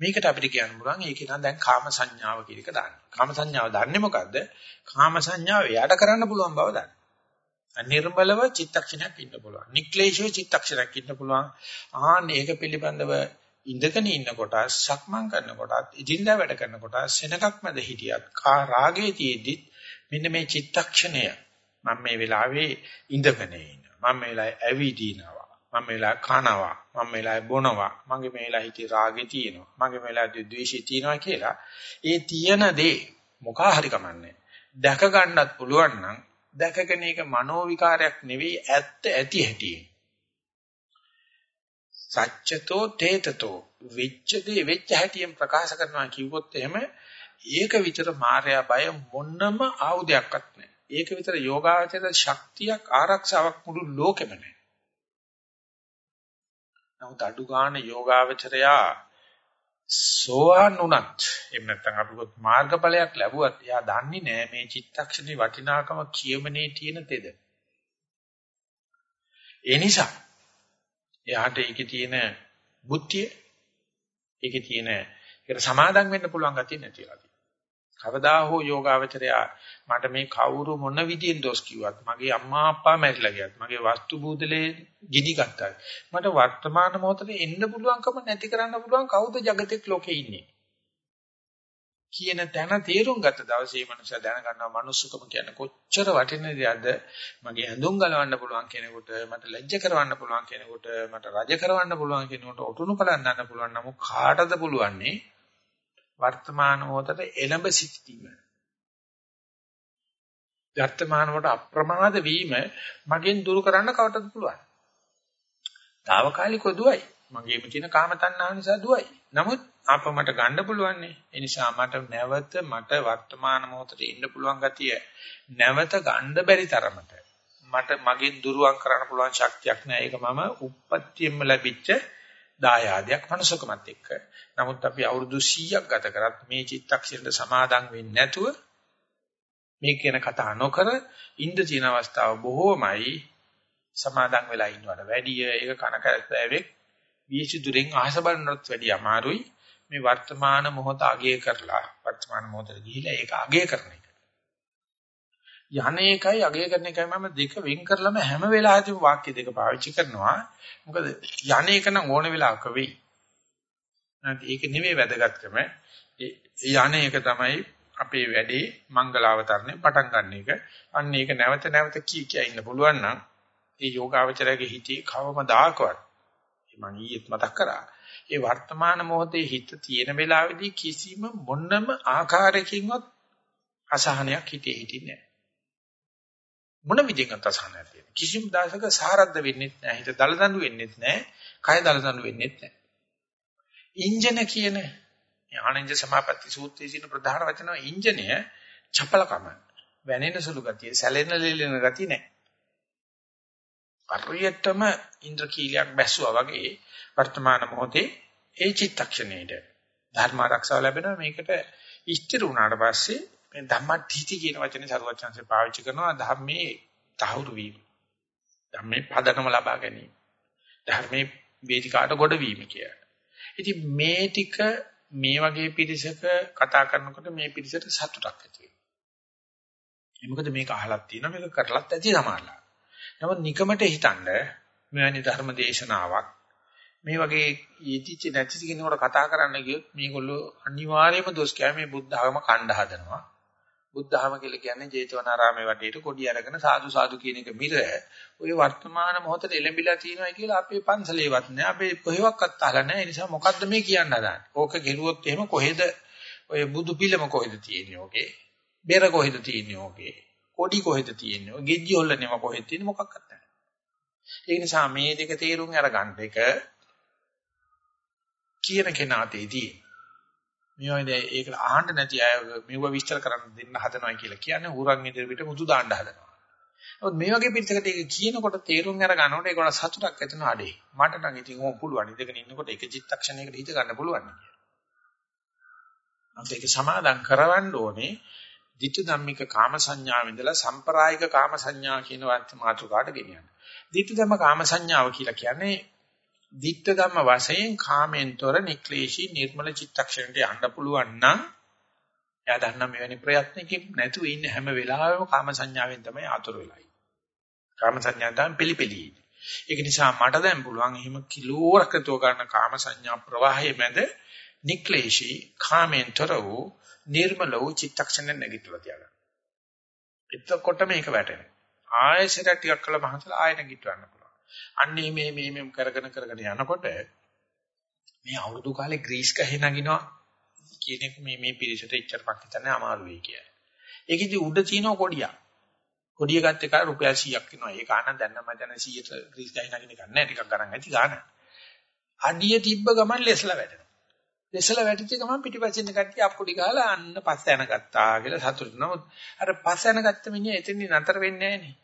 මේකට අපිට කියන්න පුළුවන් ඒක නම් දැන් කාම සංඥාව කියන එක දාන්න. කාම සංඥාව දන්නේ මොකද්ද? කාම සංඥාව එයාට කරන්න පුළුවන් බව දන්න. නිර්මලව චිත්තක්ෂණයක් ඉන්න පුළුවන්. නික්ලේශව චිත්තක්ෂණයක් ඉන්න පුළුවන්. ආන්න ඒක පිළිබඳව ඉඳගෙන ඉන්න කොට සක්මන් කරන කොට ඉදින්දා වැඩ කරන කොට සෙනගක් මැද හිටියත් කා රාගයේ තියෙද්දි මෙන්න මේ චිත්තක්ෂණය මම මේ වෙලාවේ ඉඳගෙන ඉන්නවා. මම මේ වෙලාවේ ඇවිදිනවා. මම මේ වෙලාවේ කනවා. මම මේ වෙලාවේ බොනවා. මගේ මේ වෙලාවේ හිතේ රාගේ තියෙනවා. මගේ මේ වෙලාවේ ද්වේෂය තියෙනවා කියලා. ඒ තියෙන දේ මොකා හරි කමන්නේ. දැක ගන්නත් පුළුවන් නම් දැකගෙන ඒක මනෝ විකාරයක් නෙවෙයි ඇත්ත ඇති හැටි. සත්‍යතෝ තේතතෝ වෙච්ච දේ වෙච්ච හැටියෙන් ප්‍රකාශ කරනවා කිව්වොත් එහෙම ඒක විතර මායя බය මොන්නම ආයුධයක්වත් නැහැ. ඒක විතර යෝගාචර ශක්තියක් ආරක්ෂාවක් මුළු ලෝකෙම නැහැ. නමුත් අඩු ගන්න යෝගාවචරයා සෝවාන් උනත් එහෙම නැත්නම් අපිට මාර්ගඵලයක් ලැබුවත් එයා දන්නේ නැහැ මේ චිත්තක්ෂණේ වටිනාකම කියමනේ තියෙන තෙද. ඒ නිසා එයාට ඒකේ තියෙන බුද්ධිය ඒකේ තියෙන ඒකට සමාදම් වෙන්න පුළුවන් ගතිය නැතිලා තියෙනවා. කවදා හෝ යෝගාවචරයා මට මේ කවුරු මොන විදියෙන් දොස් කිව්වත් මගේ අම්මා අප්පා මැරිලා ගියත් මගේ වස්තු බූදලේ ගිනි ගත්තා. මට වර්තමාන මොහොතේ එන්න පුළුවන්කම නැති කරන්න පුළුවන් කවුද జగතෙක් ලෝකේ ඉන්නේ? කියන තැන තේරුම් ගත්ත දවසේ මනුස්සය දැනගන්නවා මනුස්සකම කියන්නේ කොච්චර වටින දෙයක්ද? මගේ ඇඳුම් ගලවන්න පුළුවන් කෙනෙකුට මට ලැජ්ජ කරවන්න පුළුවන් කෙනෙකුට මට රජ කරවන්න පුළුවන් කෙනෙකුට ඔටුනු බලන්න පුළුවන්. නමුත් කාටද පුළුවන්නේ? වර්තමාන මොහොතට එළඹ සිටීම. වර්තමාන මොහොත අප්‍රමාද වීම මගෙන් දුරු කරන්න කවටද පුළුවන්. తాවකාලිකව දුවයි. මගේම තියෙන කාම තණ්හාව නිසා දුවයි. නමුත් ආප මට ගන්න පුළුවන් නේ. ඒ නිසා මට නැවත මට වර්තමාන මොහොතේ ඉන්න පුළුවන් ගතිය නැවත ගන්න බැරි තරමට මට මගෙන් දුරුවන් කරන්න පුළුවන් ශක්තියක් නැහැ. ඒක මම උප්පත්තියෙම ලැබිච්ච දායාදයක් මනුෂකමත් එක්ක. නමුත් අපි අවුරුදු 100ක් ගත කරත් මේ චිත්තක්ෂණයට සමාදන් වෙන්නේ නැතුව මේ කියන කතා නොකර ඉන්න තියෙන අවස්ථාව බොහෝමයි සමාදන් වෙලා ඉන්නවට වැඩිය ඒක කන කරස්ෑවෙක් විශුදුරෙන් අහස බලනවත් වැඩිය අමාරුයි මේ වර්තමාන මොහොත අගය කරලා වර්තමාන මොහොතට ගිහිලා ඒක අගය කරන එක. යහනේ එකයි අගය කරන එකයි මම දෙක වෙන් කරලම හැම වෙලාවෙම වාක්‍ය දෙක පාවිච්චි කරනවා. මොකද යහනේ එක නම් ඕන වෙලාවක වෙයි. නැත්නම් ඒක නෙවෙයි වැදගත්කම. ඒ යහනේ එක තමයි අපේ වැඩේ මංගලාවතරණය පටන් ගන්න එක. අන්න ඒක නැවත නැවත කී කිය ඉන්න පුළුවන් නම් ඒ යෝගාවචරයේ හිතේ කවමදාකවත් මම ඊයේත් මතක් කරා. ඒ වර්තමාන මොහොතේ හිත තියෙන වෙලාවේදී කිසිම මොනම ආකාරයකින්වත් අසහනයක් හිතේ හිටින්නේ නැහැ. මොන විදිහකට අසහනයක් තියෙන කිසිම දාසක සාරද්ද වෙන්නේ නැහැ හිත දලදඬු වෙන්නේ නැහැ කය දලදඬු වෙන්නේ නැහැ. ඉන්ජන කියන ආනන්ද සමාපatti සූත්‍රයේ තියෙන ප්‍රධාන වචන ඉන්ජනය චපලකම වැනෙන සුළු ගතිය සැලෙන ලෙලෙන ගතිය නැහැ. හරියටම ඉන්ද්‍රකීලයක් බැස්සුවා වගේ වර්තමාන මොහොතේ ඒ චිත්තක්ෂණයේද ධර්ම ආරක්ෂාව ලැබෙනවා. මේකට ඉස්තිර වුණාට පස්සේ මේ ධම්මටිති කියන වචනේ සරුවචනසේ පාවිච්චි කරනවා ධම්මේ තහවුරු වීම. ධම්මේ පදනම ලබා ගැනීම. ධර්මේ වේදිකාට ගොඩ වීම කියලා. ඉතින් මේ ටික මේ වගේ පිරිසක කතා කරනකොට මේ පිරිසට සතුටක් ඇති වෙනවා. මොකද මේක අහලක් තියෙනවා මේක කරලත් ඇති සමහරලා. නමුත් නිකමට හිතනද මෙවැනි ධර්ම දේශනාවක් මේ වගේ යෙදිච්ච නැතිච කෙනෙකුට කතා කරන්න ගියොත් මේගොල්ලෝ අනිවාර්යයෙන්ම දොස් කියයි මේ බුද්ධ ආගම කණ්ඩ හදනවා. බුද්ධහම කියලා කියන්නේ ජේතවනාරාමේ වටේට කොඩි අරගෙන සාදු සාදු කියන එක මිර. ඔය වර්තමාන මොහොතේ එළඹිලා තියෙනවා කියලා අපේ පන්සලේවත් නෑ. අපේ කොහෙවත් අහලා නෑ. ඒ නිසා මොකද්ද මේ කියන්න හදන්නේ? ඕක ගෙරුවොත් එහෙම කොහෙද? ඔය බුදු පිළම කොහෙද තියෙන්නේ ඕකේ? බෙර කොහෙද තියෙන්නේ ඕකේ? කොඩි කොහෙද තියෙන්නේ? ඔය ගෙජ්ජි හොල්ලන්නේම කොහෙද තියෙන්නේ? මොකක්වත් නෑ. ඒ නිසා මේ දෙක තේරුම් අරගන්න එක කියන කෙනාටේදී මේ වගේ ඒක අහන්න නැති අය මෙව විස්තර කරන්න දෙන්න හදනවා කියලා කියන්නේ හුරන් ඉදිරියට මුතු දාන්න හදනවා. නමුත් මේ වගේ පිටසකට ඒක කියනකොට තේරුම් අර ගන්නකොට ඒකට සතුටක් ඇති වෙනවා අඩේ. මට නම් ඉතින් ඕක පුළුවන්. ඉඳගෙන ඉන්නකොට එක චිත්තක්ෂණයකට හිත ගන්න පුළුවන් කියලා. ඒක සමාදම් කරවන්න ඕනේ. ditthi dhammika kama සංඥාව ඉඳලා සම්ප්‍රායික කාම සංඥා කියන මාතෘකාට ගෙනියන්න. ditthi dhamma kama සංඥාව කියලා කියන්නේ ditta ධම්ම වශයෙන් කාමෙන්තර නික්ලේශී නිර්මල චිත්තක්ෂණයට යන්න පුළුවන් නම් එයා දන්නා මෙවැනි ප්‍රයත්නකින් නැතුව ඉන්න හැම වෙලාවෙම කාම සංඥාවෙන් තමයි ආතුර වෙලා ඉන්නේ. කාම සංඥා තමයි පිළිපෙලී. ඒක නිසා මට දැන් පුළුවන් එහෙම කිලෝරකතෝ ගන්න කාම සංඥා ප්‍රවාහයේ මැද නික්ලේශී කාමෙන්තර වූ නිර්මල වූ චිත්තක්ෂණ නැගිටලා තියාගන්න. එතකොට මේක වැටෙනවා. ආයෙසට ටිකක් කළා මහසලා ආයෙ නැගිටවන්න පුළුවන්. අන්නේ මේ මේ මේ කරගෙන කරගෙන යනකොට මේ අවුරුදු කාලේ ග්‍රීස් ගහේ නගිනවා කියන එක මේ මේ පිරිසට ඉච්චරපක් හිතන්නේ අමාරු වෙයි කියලා. ඒකෙදි උඩ තියෙන කොඩියක්. කොඩිය ගත්ත එක රුපියල් 100ක් වෙනවා. ඒක ආනන් දැන් නම් මම 100ට ග්‍රීස් ගහේ නගින එක නෑ ටිකක් ගණන් ඇති ගන්න. අඩිය තිබ්බ ගමන් ලෙස්ලා වැටෙනවා. දෙසල වැටිච්ච ගමන් පිටිපස්සෙන් කට්ටිය අප්පුඩි ගහලා අන්න පස්ස යන ගත්තා කියලා සතුටු. නමුත් අර පස්ස යන ගත්ත මිනිහ එතනින් නතර වෙන්නේ නැහනේ.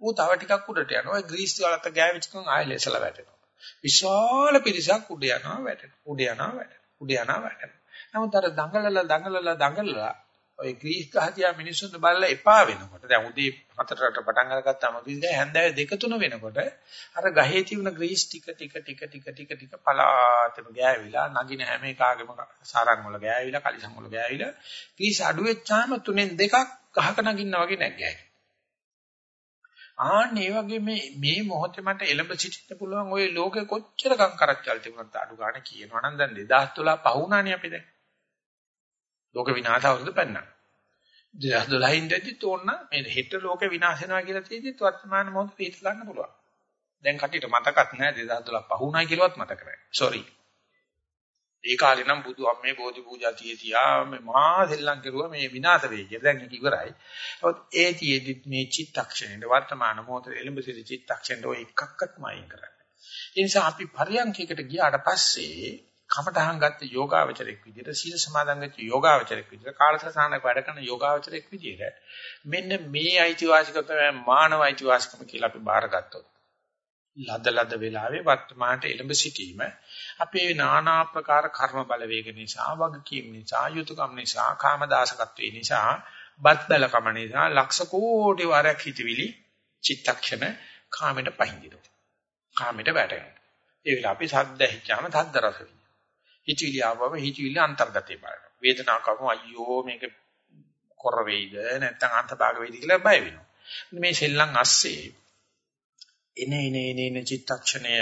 ඌ තව ටිකක් උඩට යනවා. ග්‍රීස් වලට ගෑවිච්ච ගමන් ආයෙ ලෙසල වැටෙනවා. විශාල පිරිසක් උඩ යනවා වැටෙනවා. උඩ යනවා වැටෙනවා. උඩ යනවා වැටෙනවා. නමුත් අර දඟලලා දඟලලා දඟලලා ඔය ග්‍රීස් ගහතියා මිනිස්සුන්ට බලලා එපා වෙනකොට දැන් උදේ හතරට පටන් අරගත්තාම උදේ හැන්දෑවේ දෙක තුන වෙනකොට අර ගහේ තිබුණ ග්‍රීස් ටික ටික ටික ටික ටික ටික පලාතෙම ගෑවිලා නගින හැම එකාගෙම සාරංග වල ගෑවිලා කලිසම් වල ගෑවිලා ග්‍රීස් අඩු වෙච්චාම තුනෙන් දෙකක් ගහක නගින්න වගේ නැග්ගෑ. ආන්න ඒ වගේ මේ මේ මොහොතේ මට එළඹ සිටින්න පුළුවන් ওই ලෝකෙ කොච්චර කංකරච්චල් තිබුණත් අඩු ගන්න කියනවා නම් දැන් 2012 පහුණානේ අපි දැන්. ලෝක විනාශ අවුරුදු පෙන්නා. 2012 ඉඳි තෝන්න මේ හෙට ලෝක විනාශ වෙනවා කියලා තියෙද්දිත් වර්තමාන මොහොතේ හිත ගන්න පුළුවන්. දැන් කටියට මතකත් නැහැ 2012 පහුණයි කියලාවත් මතක නැහැ. sorry. ඒ කාලේ නම් බුදු අම්මේ බෝධි පූජා තියතියා මේ මහා සෙල්ලම් කරුවා මේ විනාශ වෙයි කියලා. දැන් ඒක ඉවරයි. නමුත් ඒ තියේදි මේ චිත්තක්ෂණේ වර්තමාන මොහොතේ එළඹ සිටි චිත්තක්ෂණේ ඔය එකක්වත් මයින් කරන්නේ. ඒ නිසා අපි පරියන්කයකට ගියාට පස්සේ කමඨහං ගත්ත යෝගාවචරයක් විදිහට සීල සමාදන් වෙච්ච යෝගාවචරයක් විදිහට කාලසසානක වැඩ කරන යෝගාවචරයක් විදිහට මෙන්න මේ අයිතිවාසිකම තමයි මානව අයිතිවාසිකම කියලා අපි බාරගත්තොත් ලද ලද වෙලාවේ වර්තමානට එළඹ සිටීම අපේ নানা ආකාර කර්ම බලවේග නිසා වගකීම් නිසා යුතුයකම් නිසා කාමදාසකත්වේ නිසා බත් බැලකම නිසා ලක්ෂ කෝටි වාරයක් හිතවිලි චිත්තක්ෂණ කාමයට පහඳිනවා කාමයට වැටෙනවා ඒ වෙලාව අපි සද්ද හිච්චාම සද්ද රස හිතවිලි ආවම හිතවිලි අන්තර්ගතේ බලනවා. වේදනාවක් ආවම අයියෝ මේක කොර වෙයිද නැත්නම් අන්තභාග වෙයිද කියලා බය වෙනවා. මේ සෙල්ලම් අස්සේ එන එන එන එන චිත්තක්ෂණය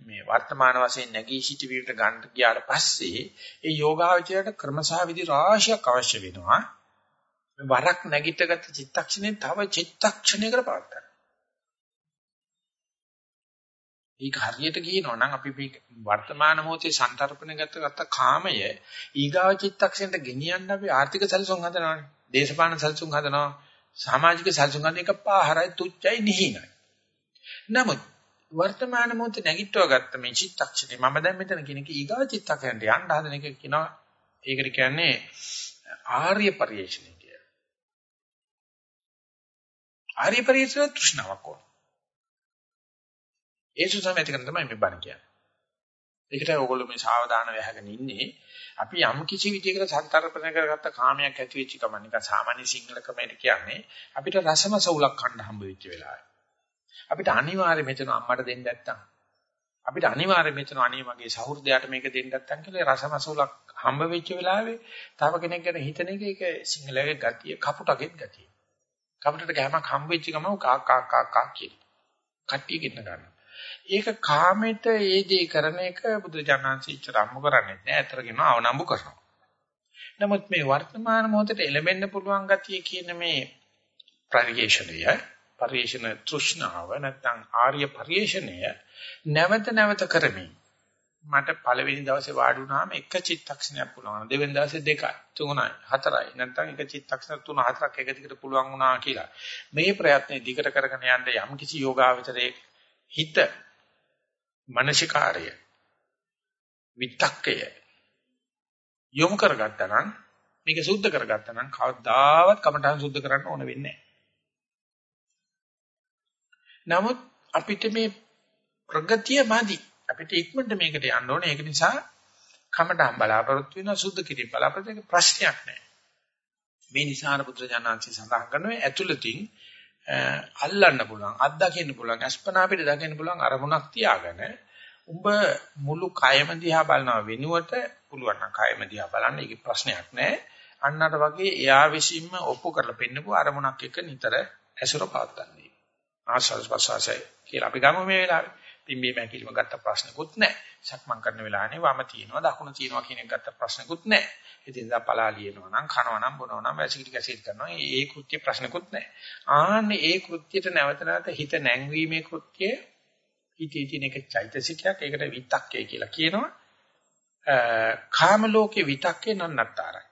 මේ වර්තමාන වශයෙන් නැගී සිට විදිහට ගන්න ගියාට පස්සේ ඒ යෝගාවචරයට ක්‍රමසහ විදි රාශියක් අවශ්‍ය වෙනවා. වරක් නැගිටගත් චිත්තක්ෂණේ තව චිත්තක්ෂණයකට පවත්තා. ඒක හරියට කියනවා නම් අපි වර්තමාන මොහොතේ සංතරපණ ගත කාමය ඊගාව චිත්තක්ෂණයට ගෙනියන්න අපි ආර්ථික සැලසුම් හදනවානේ. දේශපාලන සැලසුම් හදනවා. සමාජික සැලසුම් හදන එක පාහරයි තුච්චයි නිහිනයි. නමුත් වර්තමාන මොහොතේ නැගිටව ගත්ත මේ චිත්තක්ෂණය මම දැන් මෙතන කියන එක ඊගාව චිත්තක්ෂණයට යන්න හදන එක කියනවා ඒකට කියන්නේ ආර්ය පරිශ්‍රණය කියලා. ආර්ය පරිශ්‍රණ තෘෂ්ණාවක් ඕන. ඒ සුසම ඇති කරන තමයි මේ බණ කියන්නේ. ඒකට ඕගොල්ලෝ මේ සාවධාන වෙහගෙන ඉන්නේ. අපි යම් කිසි විදිහකට සත්‍තරපණ කරගත්ත කාමයක් ඇති වෙච්ච කම නිකන් සාමාන්‍ය සිංහල ක්‍රමයට කියන්නේ අපිට රසම සවුලක් කන්න හම්බ වෙච්ච වෙලාවේ. අපිට අනිවාර්යයෙන් මෙතන අම්මට දෙන්න නැත්තම් අපිට අනිවාර්යයෙන් මෙතන අනේ මගේ සහෘදයාට මේක දෙන්න නැත්තම් කියලා රසම සවුලක් හම්බ වෙච්ච වෙලාවේ තව කෙනෙක් ගැන හිතන එක ඒක සිංහලයේ ගතිය කපුටකෙත් ගතිය. කපුටට ගෑමක් හම්බ වෙච්ච ගමන් කා කා කා කා කියන. කට්ටිය ගෙන්න ගන්නවා. ඒක කාමෙට ඒ දේ කරන එක බුදුජානන්සේ ඉච්චර අම්මු කරන්නේ නැහැ. අතරගෙන අවනම්බු කරනවා. නමුත් මේ වර්තමාන මොහොතේ එළඹෙන්න පුළුවන් ගතිය කියන මේ පරිේශණය පරිේශන තෘෂ්ණාව නැත්නම් ආර්ය පරිේශණය නැවත නැවත කරමින් මට පළවෙනි දවසේ වාඩි වුණාම එක චිත්තක්ෂණයක් පුළුවන්. දෙවෙනි දවසේ දෙකයි, තුනයි, හතරයි. නැත්නම් එක චිත්තක්ෂණ තුන හතරක් එක දිගට පුළුවන් වුණා කියලා. මේ ප්‍රයත්නේ දිගට කරගෙන යන්න යම් කිසි යෝගාවචරයේ හිත මානසිකාර්ය විතක්කය යොමු කරගත්තා නම් මේක සුද්ධ කරගත්තා නම් කවදාවත් කමඨං සුද්ධ කරන්න ඕන වෙන්නේ නමුත් අපිට මේ ප්‍රගතිය මදි. අපිට ඉක්මනට මේකට යන්න ඕනේ. ඒක නිසා කමඨං බලාපොරොත්තු වෙන සුද්ධ කිරීම බලාපොරොත්තු වෙන ප්‍රශ්නයක් නැහැ. මේ නිසා අර පුත්‍රජානන්සේ සඳහන් කරනවා ඇතුළතින් අල්ලන්න පුළුවන් අත්දකින්න පුළුවන් අස්පනා අපිට දකින්න පුළුවන් අරමුණක් තියාගෙන උඹ මුළු කයම දිහා බලනවා වෙනුවට පුළුවන් නම් කයම දිහා බලන්න ඒක ප්‍රශ්නයක් නෑ අන්නතර වගේ එයා විසින්ම ඔප්පු කරලා පෙන්නපු අරමුණක් එක නිතර ඇසුර පවත්න්නේ ආශාස් ප්‍රසාසය කියලා අපි ගමු මේ වෙලාවේ පිම්බීම හැකිලිම ගත්ත ප්‍රශ්නකුත් නැහැ. සක්මන් කරන වෙලාවනේ වම තියෙනවා දකුණ තියෙනවා කියන එක ගත්ත ප්‍රශ්නකුත් නැහැ. ඉතින් දා පලා ලියනවා නම් කනවා නම් බොනවා නම් වැසිකිලි කැසිට කරනවා. ඒ කෘත්‍ය ප්‍රශ්නකුත් නැහැ. ආන්නේ ඒ කෘත්‍යයට නැවත නැවත හිත නැංවීමේ කෘත්‍ය හිතේ තියෙන එක චෛතසිකයක්. ඒකට විතක්කේ කියලා කියනවා. කාම ලෝකේ විතක්කේ නන්නතරයි.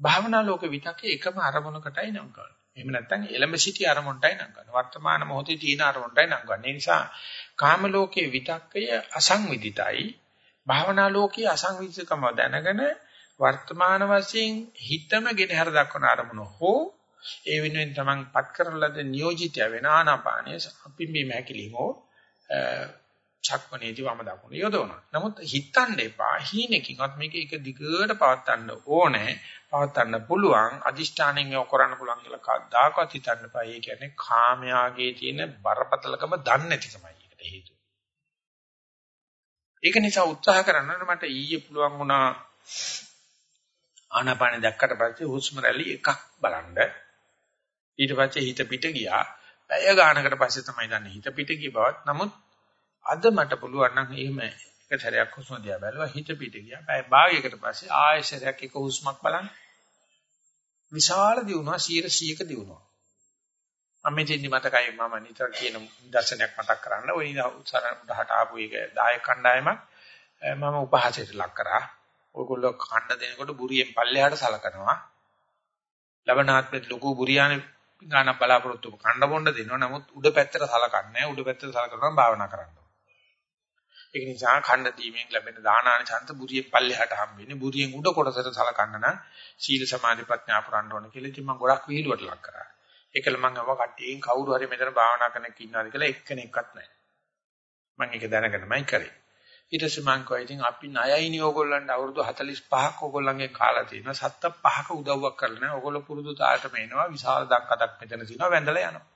භාවනා ලෝකේ විතක්කේ එකම අරමුණකටයි නම් කරන්නේ. එහෙම නැත්නම් එළඹ සිටි අරමුණටයි නම් ගන්න. වර්තමාන මොහොතේ තියෙන අරමුණටයි නම් ගන්න. ඒ නිසා කාම ලෝකයේ විතක්කය අසංවිදිතයි. භාවනා ලෝකයේ අසංවිධිතකම දැනගෙන වර්තමාන වශයෙන් හිතම ගෙනහැර දක්වන අරමුණ හෝ ඒ වෙනුවෙන් තමන් පත් කරන ලද නියෝජිතය වෙන ආනාපානය අපි මේ මහැකිලිමෝ චක්මනේදී වම දකුණ යොදවනවා. නමුත් හිතන්න එපා හීනකින්වත් මේක එක දිගට පවත්වන්න ඕනේ. පවත්වන්න පුළුවන් අදිෂ්ඨානෙන් ඒක කරන්න පුළුවන් කියලා කවදාකවත් හිතන්න එපා. ඒ කියන්නේ කාමයාගේ තියෙන බරපතලකම දන්නේ නැතිකමයි ඒකට හේතුව. ඒක නිසා උත්සාහ කරන්න මට ඊයේ පුළුවන් වුණා ආනාපානෙ දැක්කට පස්සේ හුස්ම රැලි එකක් බලන්න. ඊට පස්සේ හිත පිට ගියා. පැය ගානකට පස්සේ තමයි දන්නේ හිත පිට ගිය බවත්. නමුත් අද මට පුළුවන් නම් එහෙම එක සැරයක් හුස්ම දිහා බැලුවා හිත පිට ගියා. පැය භාගයකට පස්සේ ආයෙ සැරයක් එක හුස්මක් බලන්න. විශාල දියුණුව 100ක දියුණුව. මම මෙතෙන්දි මතකයි මම නිතර කියන දර්ශනයක් මතක් කරන්න. ওই උත්සාහ උඩහට ආපු එක 10 කණ්ඩායමක් මම උපහාසයට ලක් කරා. ඔයගොල්ලෝ කණ්ඩ දෙනකොට බුරියෙන් පල්ලෙහාට සලකනවා. ලබනාත්මෙත් ලොකු බුරියානේ ගාන බලාපොරොත්තු කණ්ඩ බොණ්ඩ දෙනවා. නමුත් උඩ පැත්තට සලකන්නේ නැහැ. උඩ පැත්තට සලකනවා භාවනා කරන්න. ඒක නිසා ඛණ්ඩ දීමෙන් ලැබෙන දානානි චන්ත බුරියෙන් පල්ලෙහාට හම්බෙන්නේ. බුරියෙන් උඩ කොටසට සලකන්න නම් සීල සමාධි ප්‍රඥා පුරන්න ඕන කියලා ඉතින් මම ගොඩක් විහිළුවට ලක් කරා. ඒකල මම අව කට්ටියෙන් කවුරු හරි මෙතන භාවනා කරන කෙනෙක් ඉන්නවාද කියලා එක්කෙනෙක්වත් නැහැ. මම ඒක දැනගෙනමයි කරේ. ඊට පස්සේ මං කිව්වා ඉතින් අපි ණයයිනේ ඕගොල්ලන්ට අවුරුදු 45ක් ඕගොල්ලන්ගේ කාලා තියෙනවා. සත්ත පහක උදව්වක් කරලා නැහැ. ඕගොල්ලෝ පුරුදු තාලට මේනවා. විශාල දක්කඩක් මෙතන තියෙනවා. වැඳලා යනවා.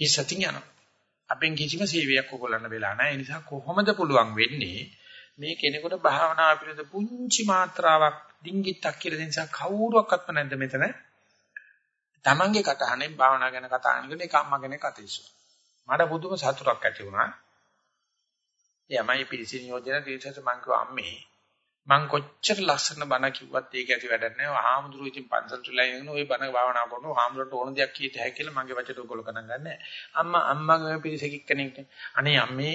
ඉස්සතින් යනවා. අපෙන් කිසිම සේවයක් ඕගොල්ලන්ට වෙලා නැහැ. ඒ නිසා කොහොමද පුළුවන් වෙන්නේ මේ කෙනෙකුට භාවනා පිළිද පුංචි මාත්‍රාවක් ඩිංගිත්තක් කියලා දෙන නිසා කවුරුවක්වත්ම නැද්ද මෙතන? Tamange කටහනේ භාවනා ගැන කතා කරන එක අම්මා කෙනෙක් අතීසු. මට පුදුම සතුටක් ඇති වුණා. එයමයි පිළිසින යෝජන තීසස මං කිව්වා අම්මේ මං කොච්චර ලස්සන බණ කිව්වත් ඒක ඇති වැඩක් නෑ. ආහමුදුරු ඉතින් පන්සල් තුලයි ඉන්න ওই බණ භාවනා කරනවා. ආහමුදුරට ඕන දෙයක් කීට හැකියි කියලා මගේ වචන ඔයගොල්ලෝ ගණන් ගන්නෑ. අම්මා අම්මාගේ පිළිසෙක කෙනෙක් අනේ අම්මේ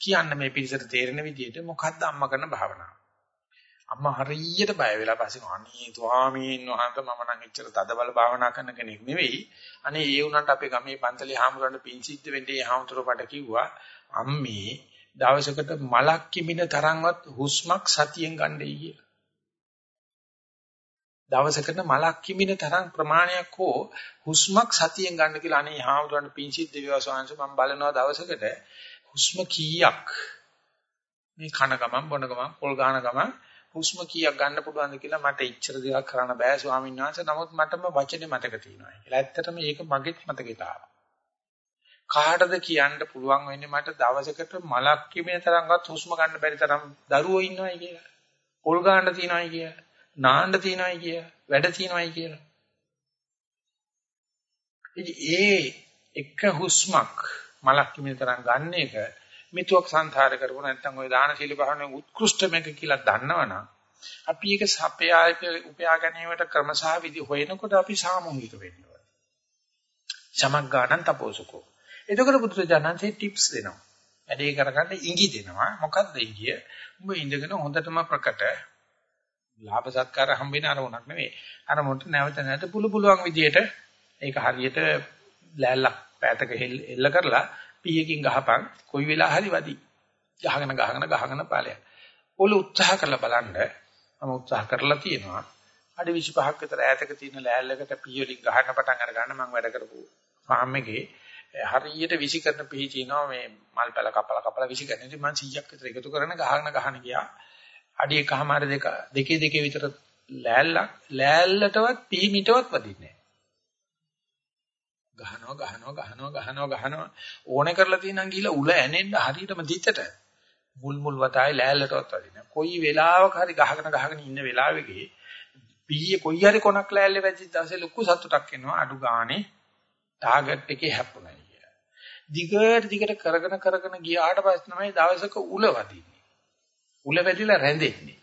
කියන්න මේ පිළිසෙට තේරෙන විදිහට මොකද්ද අම්මා කරන භාවනාව. අම්මා හරියට බය වෙලා පස්සේ අනේ ස්වාමීන් වහන්සේ මම නම් එච්චර තදබල භාවනා කරන කෙනෙක් නෙවෙයි. අනේ ඒ වුණාට අපේ ගමේ පන්සලේ ආහමුදුරන්ට පිං සිද්ධ වෙන්නේ ආහමුදුරට කිව්වා අම්මේ දවසකට මලක් කිමින තරම්වත් හුස්මක් සතියෙන් ගන්නයි කියලා. දවසකට මලක් කිමින තරම් ප්‍රමාණයක් හෝ හුස්මක් සතියෙන් ගන්න කියලා අනේ හාමුදුරන් පිංචිත් දෙවියන්සංශ මම බලනවා දවසකට හුස්ම කීයක් මේ කන ගමන් බොන ගමන් පොල් ගහන ගමන් හුස්ම කීයක් ගන්න පුළුවන්ද කියලා මට ඉච්ඡර දෙයක් කරන්න බෑ ස්වාමීන් වහන්සේ නමුත් මටම වචනේ මතක තියෙනවා. ඒලා ඇත්තටම ඒක මගෙත් මතකයට ආවා. කාටද කියන්න පුළුවන් වෙන්නේ මට දවසකට මලක් කිමේ තරම්වත් හුස්ම ගන්න බැරි තරම් දරුවෝ ඉන්නවයි කියලා. පොල් ගන්න තියනවයි කියලා. නාන්න තියනවයි කියලා. වැඩ තියනවයි කියලා. ඒ එක හුස්මක් මලක් කිමේ තරම් ගන්න එක මිතුක් සංධාර කරපො නැත්නම් ওই දාන සීල භාවනාවේ උත්කෘෂ්ඨම එක කියලා දන්නවනම් අපි ඒක සපයා උපයා ගැනීමට ක්‍රමසහ විදි හොයනකොට අපි සාමූහික වෙන්න ඕනේ. සමග්ගාණන් තපෝසුකෝ එතකොට බුදුරජාණන්සේ ටිප්ස් දෙනවා. වැඩේ කරගන්න ඉඟි දෙනවා. මොකක්ද ඉඟිය? උඹ ඉඳගෙන හොඳටම ප්‍රකට ලාභ සත්කාර හම්බෙන අරමුණක් නෙවෙයි. අරමුණට නැවත නැවත පුළු පුළුවන් විදියට ඒක හරියට ලෑල්ලක් පෑතක එල්ල කරලා පීයකින් ගහපන් කොයි වෙලාව හරි වදි. ගහගෙන ගහගෙන ගහගෙන ඵලයක්. ඔල උත්සාහ කරලා බලන්න මම උත්සාහ කරලා තියෙනවා. අඩි 25ක් විතර ඈතක තියෙන ලෑල්ලකට පීයලින් ගහන පටන් අරගන්න මම වැඩ කරපු ෆාම් එකේ හරියට විසි කරන පිහිටිනවා මේ මල් පැල කපල කපල විසි කරන. ඉතින් මම 100ක් විතර එකතු කරන ගහන ගහන ගියා. අඩි එකමාර දෙක දෙකේ දෙකේ විතර ලෑල්ලක් ලෑල්ලටවත් පීමිටවත් වදින්නේ ගහනවා ගහනවා ගහනවා ගහනවා ගහනවා. ඕනේ කරලා තියෙනම් ගිහිලා උල ඇනෙන්න හරියටම දිත්තට. මුල් මුල් වතාවේ ලෑල්ලටවත් වදින්නේ කොයි වෙලාවක හරි ගහගෙන ගහගෙන ඉන්න වෙලාවෙකේ පීයේ කොයි හරි කොනක් ලෑල්ලේ වැදිච්ච දවසේ ලොකු සතුටක් එනවා. අඩු ගානේ ටාගට් එකේ හැප්පුණා දිගට දිගට කරගෙන කරගෙන ගියාට පස්සේ තමයි දවසක උල වදින්නේ. උල වැදිලා රැඳෙන්නේ.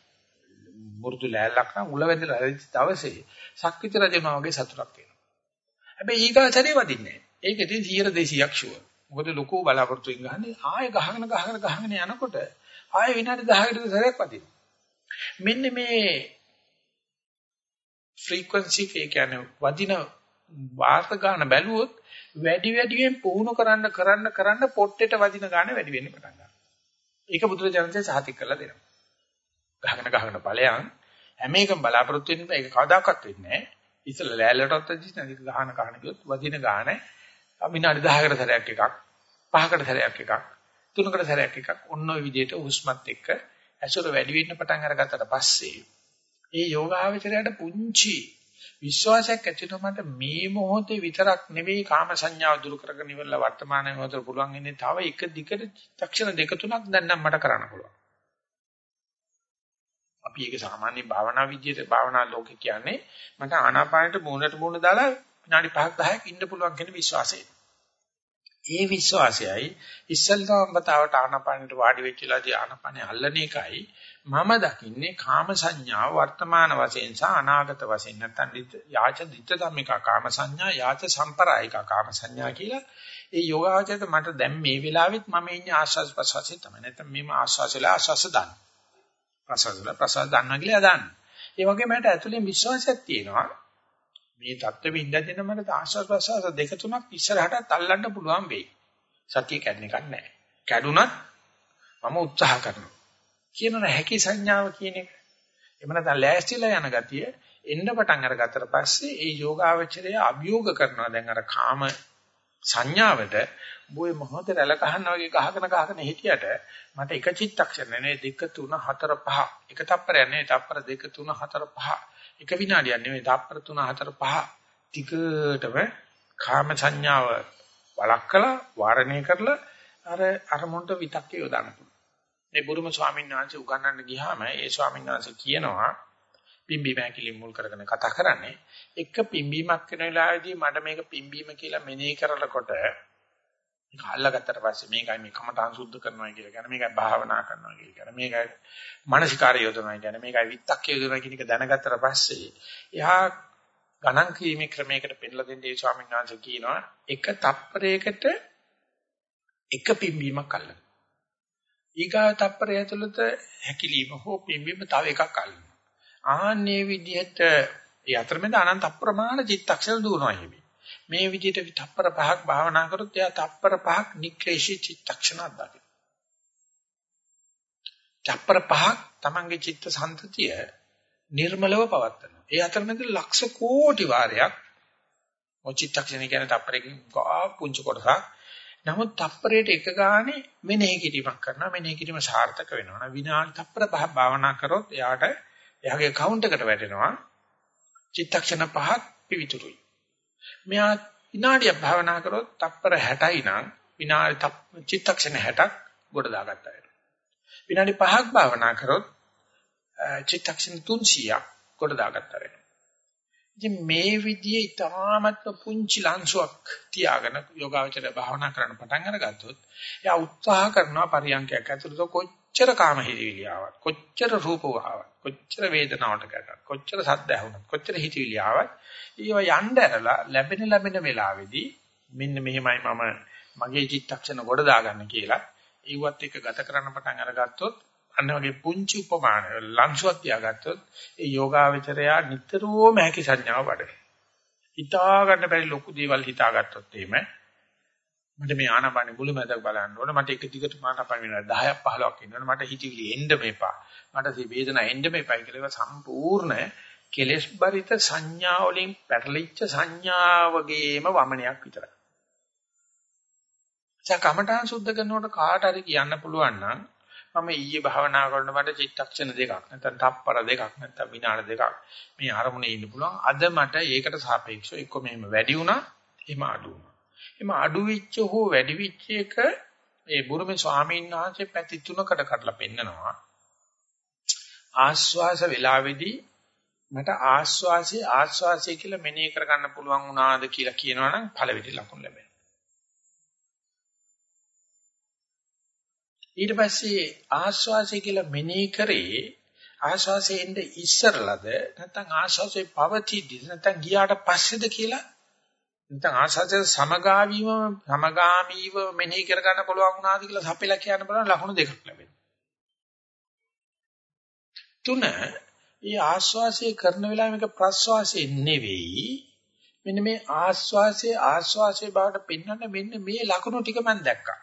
මුරුදු ලෑල්ලක් නම් උල වැදිලා රැඳිච්ච දවසේ ශක්විත රජුනා වගේ සතුටක් එනවා. හැබැයි ඊගාචරේ වදින්නේ නැහැ. ඒක ඉතින් 100 200ක් ෂුවර්. මොකද ලොකු බලාපොරොත්තු වෙන ගහන්නේ ආයෙ ගහගෙන ගහගෙන ගහගෙන යනකොට ආයෙ විනාඩි 10කට සැරයක් වදිනවා. මෙන්න මේ ෆ්‍රීකවන්සි එක කියන්නේ වදින වාර්ත ගන්න බැලුවොත් වැඩි වැඩියෙන් පුහුණු කරන්න කරන්න කරන්න පොට්ටෙට වදින ගාන වැඩි වෙන්න පටන් ගන්නවා. ඒක බුදුරජාණන්සේ සාතික් කරලා දෙනවා. ගහගෙන ගහගෙන ඵලයන් හැම එකම බලාපොරොත්තු වෙන්න ඒක කවදාකවත් වෙන්නේ නැහැ. ඉතල ලෑල්ලටවත් ඇදිස් නැති ගහන කහන කිව්වොත් වදින ගාන විනාඩි 10කට සැරයක් එකක් පහකට සැරයක් එකක් තුනකට සැරයක් එකක් ඔන්න ඔය විදිහට හුස්මත් එක්ක ඇසුර වැඩි වෙන්න පටන් අරගත්තට පස්සේ ඒ යෝගාවචරයට පුංචි විශ්වාසයක් ඇති වෙනවට මේ මොහොතේ විතරක් නෙවෙයි කාම සංඥාව දුරු කරගෙන ඉවරලා වර්තමාන මොහොතේ පුළුවන් ඉන්නේ තව එක දිගට චක්ෂණ දෙක තුනක් දැන් නම් මට කරන්න පුළුවන්. අපි ඒක සාමාන්‍ය භාවනා විද්‍යාවේ භාවනා ලෝකේ කියන්නේ මට ආනාපානෙට මූණට මූණ දාලා විනාඩි 5ක් 10ක් ඉන්න පුළුවන් කියන විශ්වාසය. ඒ විශ්වාසයයි ඉස්සල්ලාම බතාවට ආනාපානෙට වාඩි වෙච්චලාදී ආනාපානෙ අල්ලන එකයි මම දකින්නේ කාම සංඥා වර්තමාන වශයෙන් සහ අනාගත වශයෙන්. නැත්නම් යාච දිත්ත ධම්මික කාම සංඥා යාච සම්පරායික කාම සංඥා කියලා. ඒ යෝගාවචරයට මට දැන් මේ වෙලාවෙත් මම ඉන්නේ ආස්වාස් ප්‍රසවාසයේ තමයි. නැත්නම් මේම ආස්වාසලා ආස්වාස දාන්න. ප්‍රසවාසලා ප්‍රසවාස දාන්න කියලා දාන්න. ඒ වගේම මට ඇතුලේ විශ්වාසයක් තියෙනවා. මේ தත්ත්වෙ ඉඳගෙන මට ආස්වාස් ප්‍රසවාස දෙක තුනක් ඉස්සරහට අල්ලන්න පුළුවන් වෙයි. සතිය කැඩෙන එකක් නැහැ. කැඩුනත් මම උත්සාහ කරනවා. කියන හැකි සංඥාව කියන එක. එහෙම නැත්නම් ලෑස්තිලා යන ගතිය එන්න පටන් අරගත්තට පස්සේ ඒ යෝගාවචරය අභියෝග කරනවා. දැන් අර කාම සංඥාවට බොයේ මොහොතේ රැළ ගහනවා වගේ ගහගෙන ගහගෙන හිටියට මට එක චිත්තක්ෂණ නෙවෙයි දෙක තුන හතර පහ. එක තප්පරයක් නෙවෙයි තප්පර දෙක තුන හතර පහ. එක විනාඩියක් නෙවෙයි තප්පර තුන හතර පහ. ටිකටම කාම සංඥාව වළක්කලා වාරණය කරලා අර අරමුණට විතක්ක යොදන්න පුළුවන්. මේ බුරුම ස්වාමීන් වහන්සේ උගන්වන්න ගියාම ඒ ස්වාමීන් වහන්සේ කියනවා පිම්බීම හැකිලින් මුල් කරගෙන කතා කරන්නේ එක පිම්බීමක් වෙන වෙලාවේදී මට මේක පිම්බීම කියලා මෙනෙහි කරනකොට මේක අල්ලගත්තට පස්සේ මේකයි මේ කමඨාන් සුද්ධ කරනවා කියලා කියන්නේ මේකයි භාවනා කරනවා කියලා කියන්නේ මේකයි මානසිකාරය යොදනවා කියන්නේ මේකයි විත්තක් යොදනවා කියන එක දැනගත්තට පස්සේ එහා ගණන් කිරීමේ ක්‍රමයකට පෙන්ලා දෙන්නේ ස්වාමීන් වහන්සේ කියනවා එක තප්පරයකට එක පිම්බීමක් අල්ලන්න ඊගා තප්පරය ඇතුළත හැකිලිම හෝ පිම්බීම තව එකක් අල්ලනවා. ආන්නේ විදිහට ඒ අතරමැද අනන්ත අප්‍රමාණ චිත්තක්ෂණ දුවනවා හිමි. මේ විදිහට තප්පර පහක් භාවනා කරොත් එයා තප්පර පහක් නික්ලේශී චිත්තක්ෂණ අත්දකිනවා. තප්පර පහක් තමන්ගේ චිත්ත සන්තතිය නිර්මලව පවත්නවා. ඒ අතරමැද ලක්ෂ කෝටි වාරයක් මොචිත්තක්ෂණ කියන්නේ තප්පරකින් ගා පුංචි කොටසක් නමුත් තප්පරයට එක ගානේ මෙනෙහි කිරීමක් කරනවා. මෙනෙහි කිරීම සාර්ථක වෙනවා. න විනාඩි තප්පර පහ භාවනා කරොත් එයාට එයාගේ කවුන්ට් එකට වැටෙනවා. චිත්තක්ෂණ පහක් පිවිතුරුයි. මෙයා විනාඩියක් භාවනා කරොත් තප්පර 60යි නම් විනාඩි චිත්තක්ෂණ 60ක් ගොඩ දාගත්තා වෙනවා. විනාඩි 5ක් භාවනා කරොත් චිත්තක්ෂණ 300ක් ගොඩ දාගත්තා වෙනවා. ඉතින් මේ විදිහේ ඊටාමත්ම පුංචි ලංසුවක් තියාගෙන යෝගාවචර භාවනා කරන්න පටන් අරගත්තොත් එයා උත්සාහ කරනවා පරියන්කයක් ඇතුළත කොච්චර කාම හිතවිලි ආවත් කොච්චර රූප ආවත් කොච්චර වේදනාවට ගැටක් කොච්චර සද්ද ඇහුණත් කොච්චර හිතවිලි ආවත් ඒවා යන්න ඇරලා ලැබෙන ලැබෙන වෙලාවේදී මෙන්න මෙහෙමයි මම මගේ චිත්තක්ෂණ ගොඩ දාගන්න කියලා ඒවත් එක ගත කරන්න පටන් අරගත්තොත් අන්න වගේ පුංචි උපමාන ලංසුවක් තියාගත්තොත් ඒ යෝගාවචරයා නිතරම හැකි සංඥාව වඩන. හිතා ගන්න බැරි ලොකු දේවල් හිතාගත්තොත් එහෙම මට මේ ආනාපානෙ මුලමඳක් බලන්න ඕන මට එක දිගට ආනාපාන වෙනවා 10ක් 15ක් ඉන්නවනේ මට හිතවිලි එන්න මේපා මට මේ වේදනාව එන්න මේපයි කියලා සම්පූර්ණ කෙලෙස් බරිත සංඥා වලින් පැටලිච්ච සංඥාවගේම වමනයක් විතරයි. සකමඨාන් සුද්ධ කරනකොට කාට හරි කියන්න පුළුවන් නම් මම ඊයේ භාවනා කරනකොට චිත්තක්ෂණ දෙකක් නැත්නම් තප්පර දෙකක් නැත්නම් විනාඩි දෙකක් මේ අරමුණේ ඉන්න පුළුවන්. අද මට ඒකට සාපේක්ෂව එක්ක මෙහෙම වැඩි වුණා එහෙම අඩු වුණා. එහෙම අඩු වෙච්ච හෝ වැඩි වෙච්ච එක ඒ බුරුමේ ස්වාමීන් වහන්සේ පැති තුනකට කඩලා පෙන්නනවා. ආස්වාස වේලාවේදී මට ආස්වාසිය ආස්වාසිය කියලා මෙනෙහි කරගන්න පුළුවන් වුණාද කියලා කියනවනම් පළවෙනි ලකුණ ලැබෙනවා. ඊට පස්සේ ආස්වාසය කියලා මෙනෙහි කරේ ආස්වාසයේ ඉඳ ඉස්සරලද නැත්නම් ආස්වාසයේ පවතිද්දී නැත්නම් ගියාට පස්සේද කියලා නැත්නම් ආස්වාසයේ සමගාමීව සමගාමීව මෙනෙහි කර ගන්න පුළුවන් වුණාද කියලා සපෙලා කියන්න බලන ලකුණු දෙකක් ලැබෙනවා. තුන මේ ආස්වාසය කරන වෙලාවේ මේක ප්‍රස්වාසය නෙවෙයි මෙන්න මේ ආස්වාසයේ ආස්වාසයේ බවට පෙන්වන්න මෙන්න මේ ලකුණු ටික මම දැක්කා.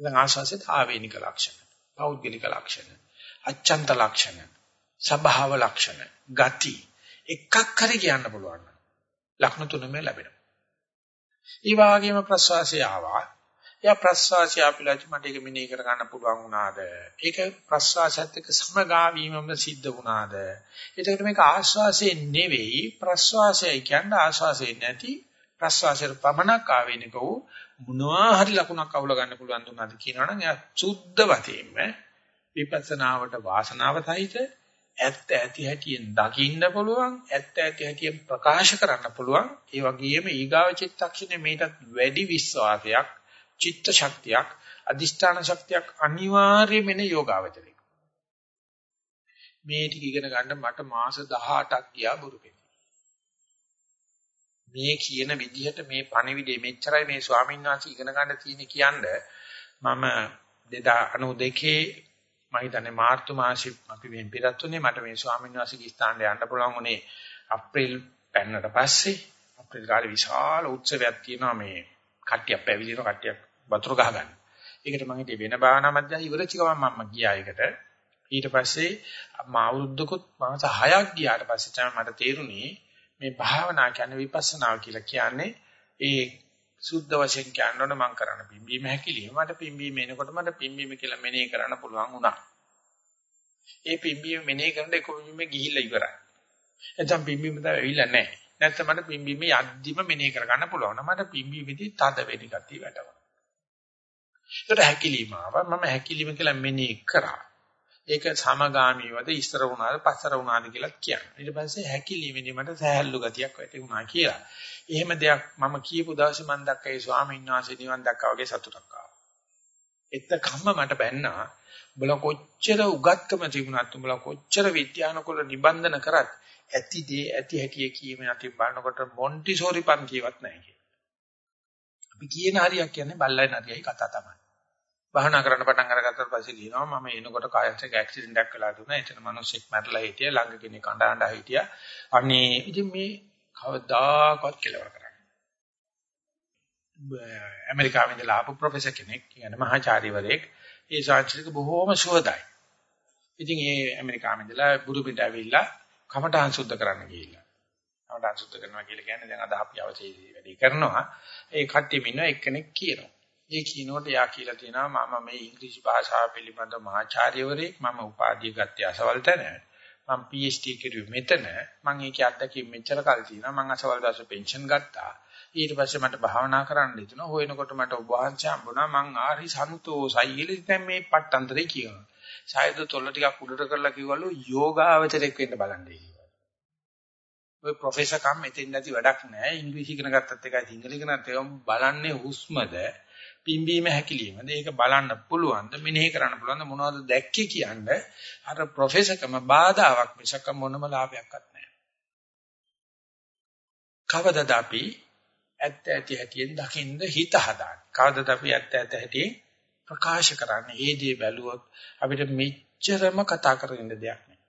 දැන් ආස්වාසෙත් ආවේනික ලක්ෂණ, පෞද්ගලික ලක්ෂණ, අච්ඡන්ත ලක්ෂණ, ස්වභාව ලක්ෂණ, ගති එකක් හරි කියන්න පුළුවන්. ලක්ෂණ තුනම ලැබෙනවා. ඒ වගේම ප්‍රසවාසය ආවා. එයා ප්‍රසවාසය අපිලාච මට ඒක මෙනෙහි කර ගන්න පුළුවන් වුණාද? ඒක ප්‍රසවාසයත් එක්ක සමගාමීවම සිද්ධ වුණාද? එතකොට මේක ආශ්වාසය නෙවෙයි ප්‍රසවාසයයි කියන්නේ ආශ්වාසය නැති ප්‍රසවාසයට පමණක් ආවේනික වූ මොනවා හරි ලකුණක් අවුල ගන්න පුළුවන් දුන්නාද කියනවනම් එයා සුද්ධ වතේම විපස්සනාවට වාසනාව සහිත ඇත්ත ඇති හැටියෙන් දකින්න පුළුවන් ඇත්ත ඇති හැටියෙන් ප්‍රකාශ කරන්න පුළුවන්. ඒ වගේම ඊගාව චිත්තක්ෂණය මේකත් වැඩි විශ්වාසයක් චිත්ත ශක්තියක් අදිෂ්ඨාන ශක්තියක් අනිවාර්යයෙන්ම යෝගාවචරේ මේ ටික ඉගෙන ගන්න මට මාස 18ක් ගියා බුරුපේ මේ කියන විදිහට මේ පණිවිඩය මෙච්චරයි මේ ස්වාමීන් වහන්සේ ඉගෙන ගන්න තියෙන්නේ කියන්නේ මම 2092 මම හිතන්නේ මාර්තු මාසෙ අපි මේ පිටත්ුනේ මට මේ ස්වාමීන් වහන්සේගේ ස්ථානට යන්න පුළුවන් උනේ අප්‍රේල් පැන්නට පස්සේ අප්‍රේල් කාලේ විශාල උත්සවයක් තියෙනවා මේ කට්ටියක් පැවිදින කට්ටියක් වතුර ගහ ගන්න. ඒකට මම හිතේ වෙන භාවනා මැදලා ඉවරචි ගමන් මම ගියා ඒකට. ඊට පස්සේ මම අවුරුද්දකුත් මාස 6ක් ගියාට පස්සේ තමයි මට තේරුණේ මේ භාවනා කියන්නේ විපස්සනා කියලා කියන්නේ ඒ සුද්ධ වශයෙන් කියනොත් මම කරන්න පිම්බීම හැකිලිම මට පිම්බීම එනකොට මට පිම්බීම කියලා මෙනෙහි කරන්න පුළුවන් වුණා. ඒ පිම්බීම මෙනෙහි කරන එක පිම්බීම ගිහිල්ලා ඉවරයි. එතන පිම්බීම තමයි ඇවිල්ලා නැහැ. නැත්නම් මට පිම්බීම යද්දිම මෙනෙහි කරගන්න පුළුවන්. මට පිම්බීමේදී තද වෙඩි ගතිය වැටෙනවා. ඒකට හැකිලිම ආවා. මම හැකිලිම කියලා මෙනෙහි කරා. ඒක සමගාමීවද ඉස්තර වුණාද පස්සර වුණාද කියලා කියනවා. ඊට පස්සේ හැකිලිමේදී මට සහැල්ලු ගතියක් වැටුණා කියලා. එහෙම දෙයක් මම කියපු දවසේ මම දැක්කා ඒ ස්වාමීන් වහන්සේ නිවන් දැක්කා වගේ සතුටක් ආවා. එතකම්ම මට බැන්නා උඹලා කොච්චර උගත්කම තිබුණත් උඹලා කොච්චර විද්‍යානුකූල නිබන්ධන කරත් ඇති දේ ඇති හැටි කීමෙන් අතින් බලනකොට මොන්ටිසෝරි පන්තිවත් නැහැ කියලා. අපි කියන හරියක් කියන්නේ බල්ලයි නරියයි කතා තමයි. භාවනා කරන්න පටන් අරගත්තට පස්සේ කියනවා මම එනකොට කායත් එක ඇක්සිඩන්ට් එකක් වෙලා දුන්නා. එතන මිනිස්සෙක් මැරලා හිටියා. ළඟ කෙනෙක් කණ්ඩායම් හිටියා. අනේ ඉතින් මේ කවදාකවත් කෙලවර කරන්නේ. ඇමරිකාවෙන් ඉඳලා ආපු ප්‍රොෆෙසර් කෙනෙක් කියන්නේ මහාචාර්යවරයෙක්. ඒ සාංශික බොහෝම සුවදයි. ඉතින් ඒ ඇමරිකාවෙන් ඉඳලා බුදු පිට ඇවිල්ලා කමඨාන් සුද්ධ කරන්න ගිහිල්ලා. කමඨාන් සුද්ධ කරනවා කියලා කියන්නේ දැන් අද අපි අවශ්‍ය වැඩි කරනවා. ඒ කට්ටියම ඉන්න එක්කෙනෙක් කියනවා. ඒ කියනකොට යා කියලා තියෙනවා මම මේ ඉංග්‍රීසි භාෂාව පිළිබඳ මහාචාර්යවරයෙක් මම උපාධිය ගත්තේ අසවල් තැන. මම PhD කරුවේ මෙතන. මම ඒකේ අත්දැකීම් මෙච්චර කල් තියෙනවා. මම අසවල් දාසේ පෙන්ෂන් ගත්තා. ඊට පස්සේ මට භාවනා කරන්න හිතුණා. හොයනකොට මට ඔබ වහන්සේ හම්බුණා. මං ආරි සන්තෝසයි කියලා දැන් මේ පට්ටන්තරේ කියනවා. සායද තොල්ල ටිකක් උඩට කරලා කිව්වලු යෝගාවචරයක් වෙන්න බලන්නේ කිව්වා. ඔය ප්‍රොෆෙසර් කම් මෙතෙන් නැති වැඩක් නෑ. ඉංග්‍රීසි ඉගෙන ගත්තත් එකයි සිංහල ඉගෙනත් ඒවා බලන්නේ හුස්මද පිම්බීම හැකිලිමද ඒක බලන්න පුළුවන්ද මෙනෙහි කරන්න පුළුවන්ද මොනවද දැක්කේ කියන්නේ අර ප්‍රොෆෙසර්කම බාධාවක් මිසක මොනම ලාභයක්වත් නැහැ. කවදද අපි ඇත්ත ඇති හැටියෙන් දකින්න හිත හදාන්නේ. කවදද අපි ඇත්ත ඇත හැටියෙන් ප්‍රකාශ කරන්නේ. ඒ දේ බැලුවොත් අපිට මෙච්චරම කතා කරන්න දෙයක් නෑ.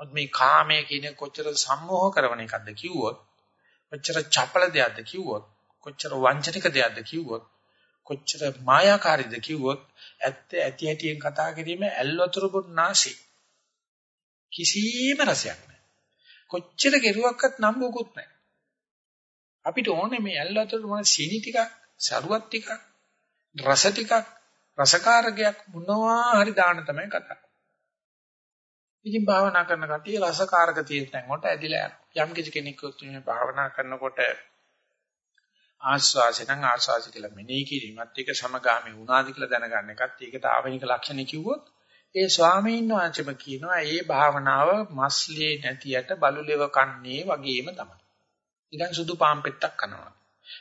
මොකද මේ කාමයේ කියන කොච්චර සම්මෝහ කරන එකක්ද කිව්වොත් කොච්චර චපල දෙයක්ද කිව්වොත් කොච්චර වංචනික දෙයක්ද කිව්වොත් කොච්චර මායාකාරීද කිව්වොත් ඇත්ත ඇති ඇටියෙන් කතා කිරීම ඇල්වතුරු බොන්නාසි කිසිම රසයක් නැහැ. කොච්චර කෙරුවක්වත් නම්බුකුත් නැහැ. අපිට ඕනේ මේ ඇල්වතුරු මොන සීනි ටිකක් සරුවක් ටිකක් රස ටිකක් රසකාරකයක් මොනවා හරි දාන්න තමයි කතා. ඉතින් භාවනා කරන කතිය රසකාරක තියෙන තැන් වලට ඇදිලා යනවා. යම් කිසි කෙනෙක් මේ භාවනා කරනකොට ආස්වාසය නම් ආස්වාසය කියලා මෙනෙහි කිරීමත් ඒක සමගාමී වුණාද කියලා දැනගන්න එකත් ඒකට ආවෙනික ලක්ෂණ කිව්වොත් ඒ ස්වාමීන් වහන්සේම කියනවා ඒ භාවනාව මස්ලේ නැතියට බලුලෙව කන්නේ වගේම තමයි. ඉතින් සුදු පාන් පෙට්ටක් කනවා.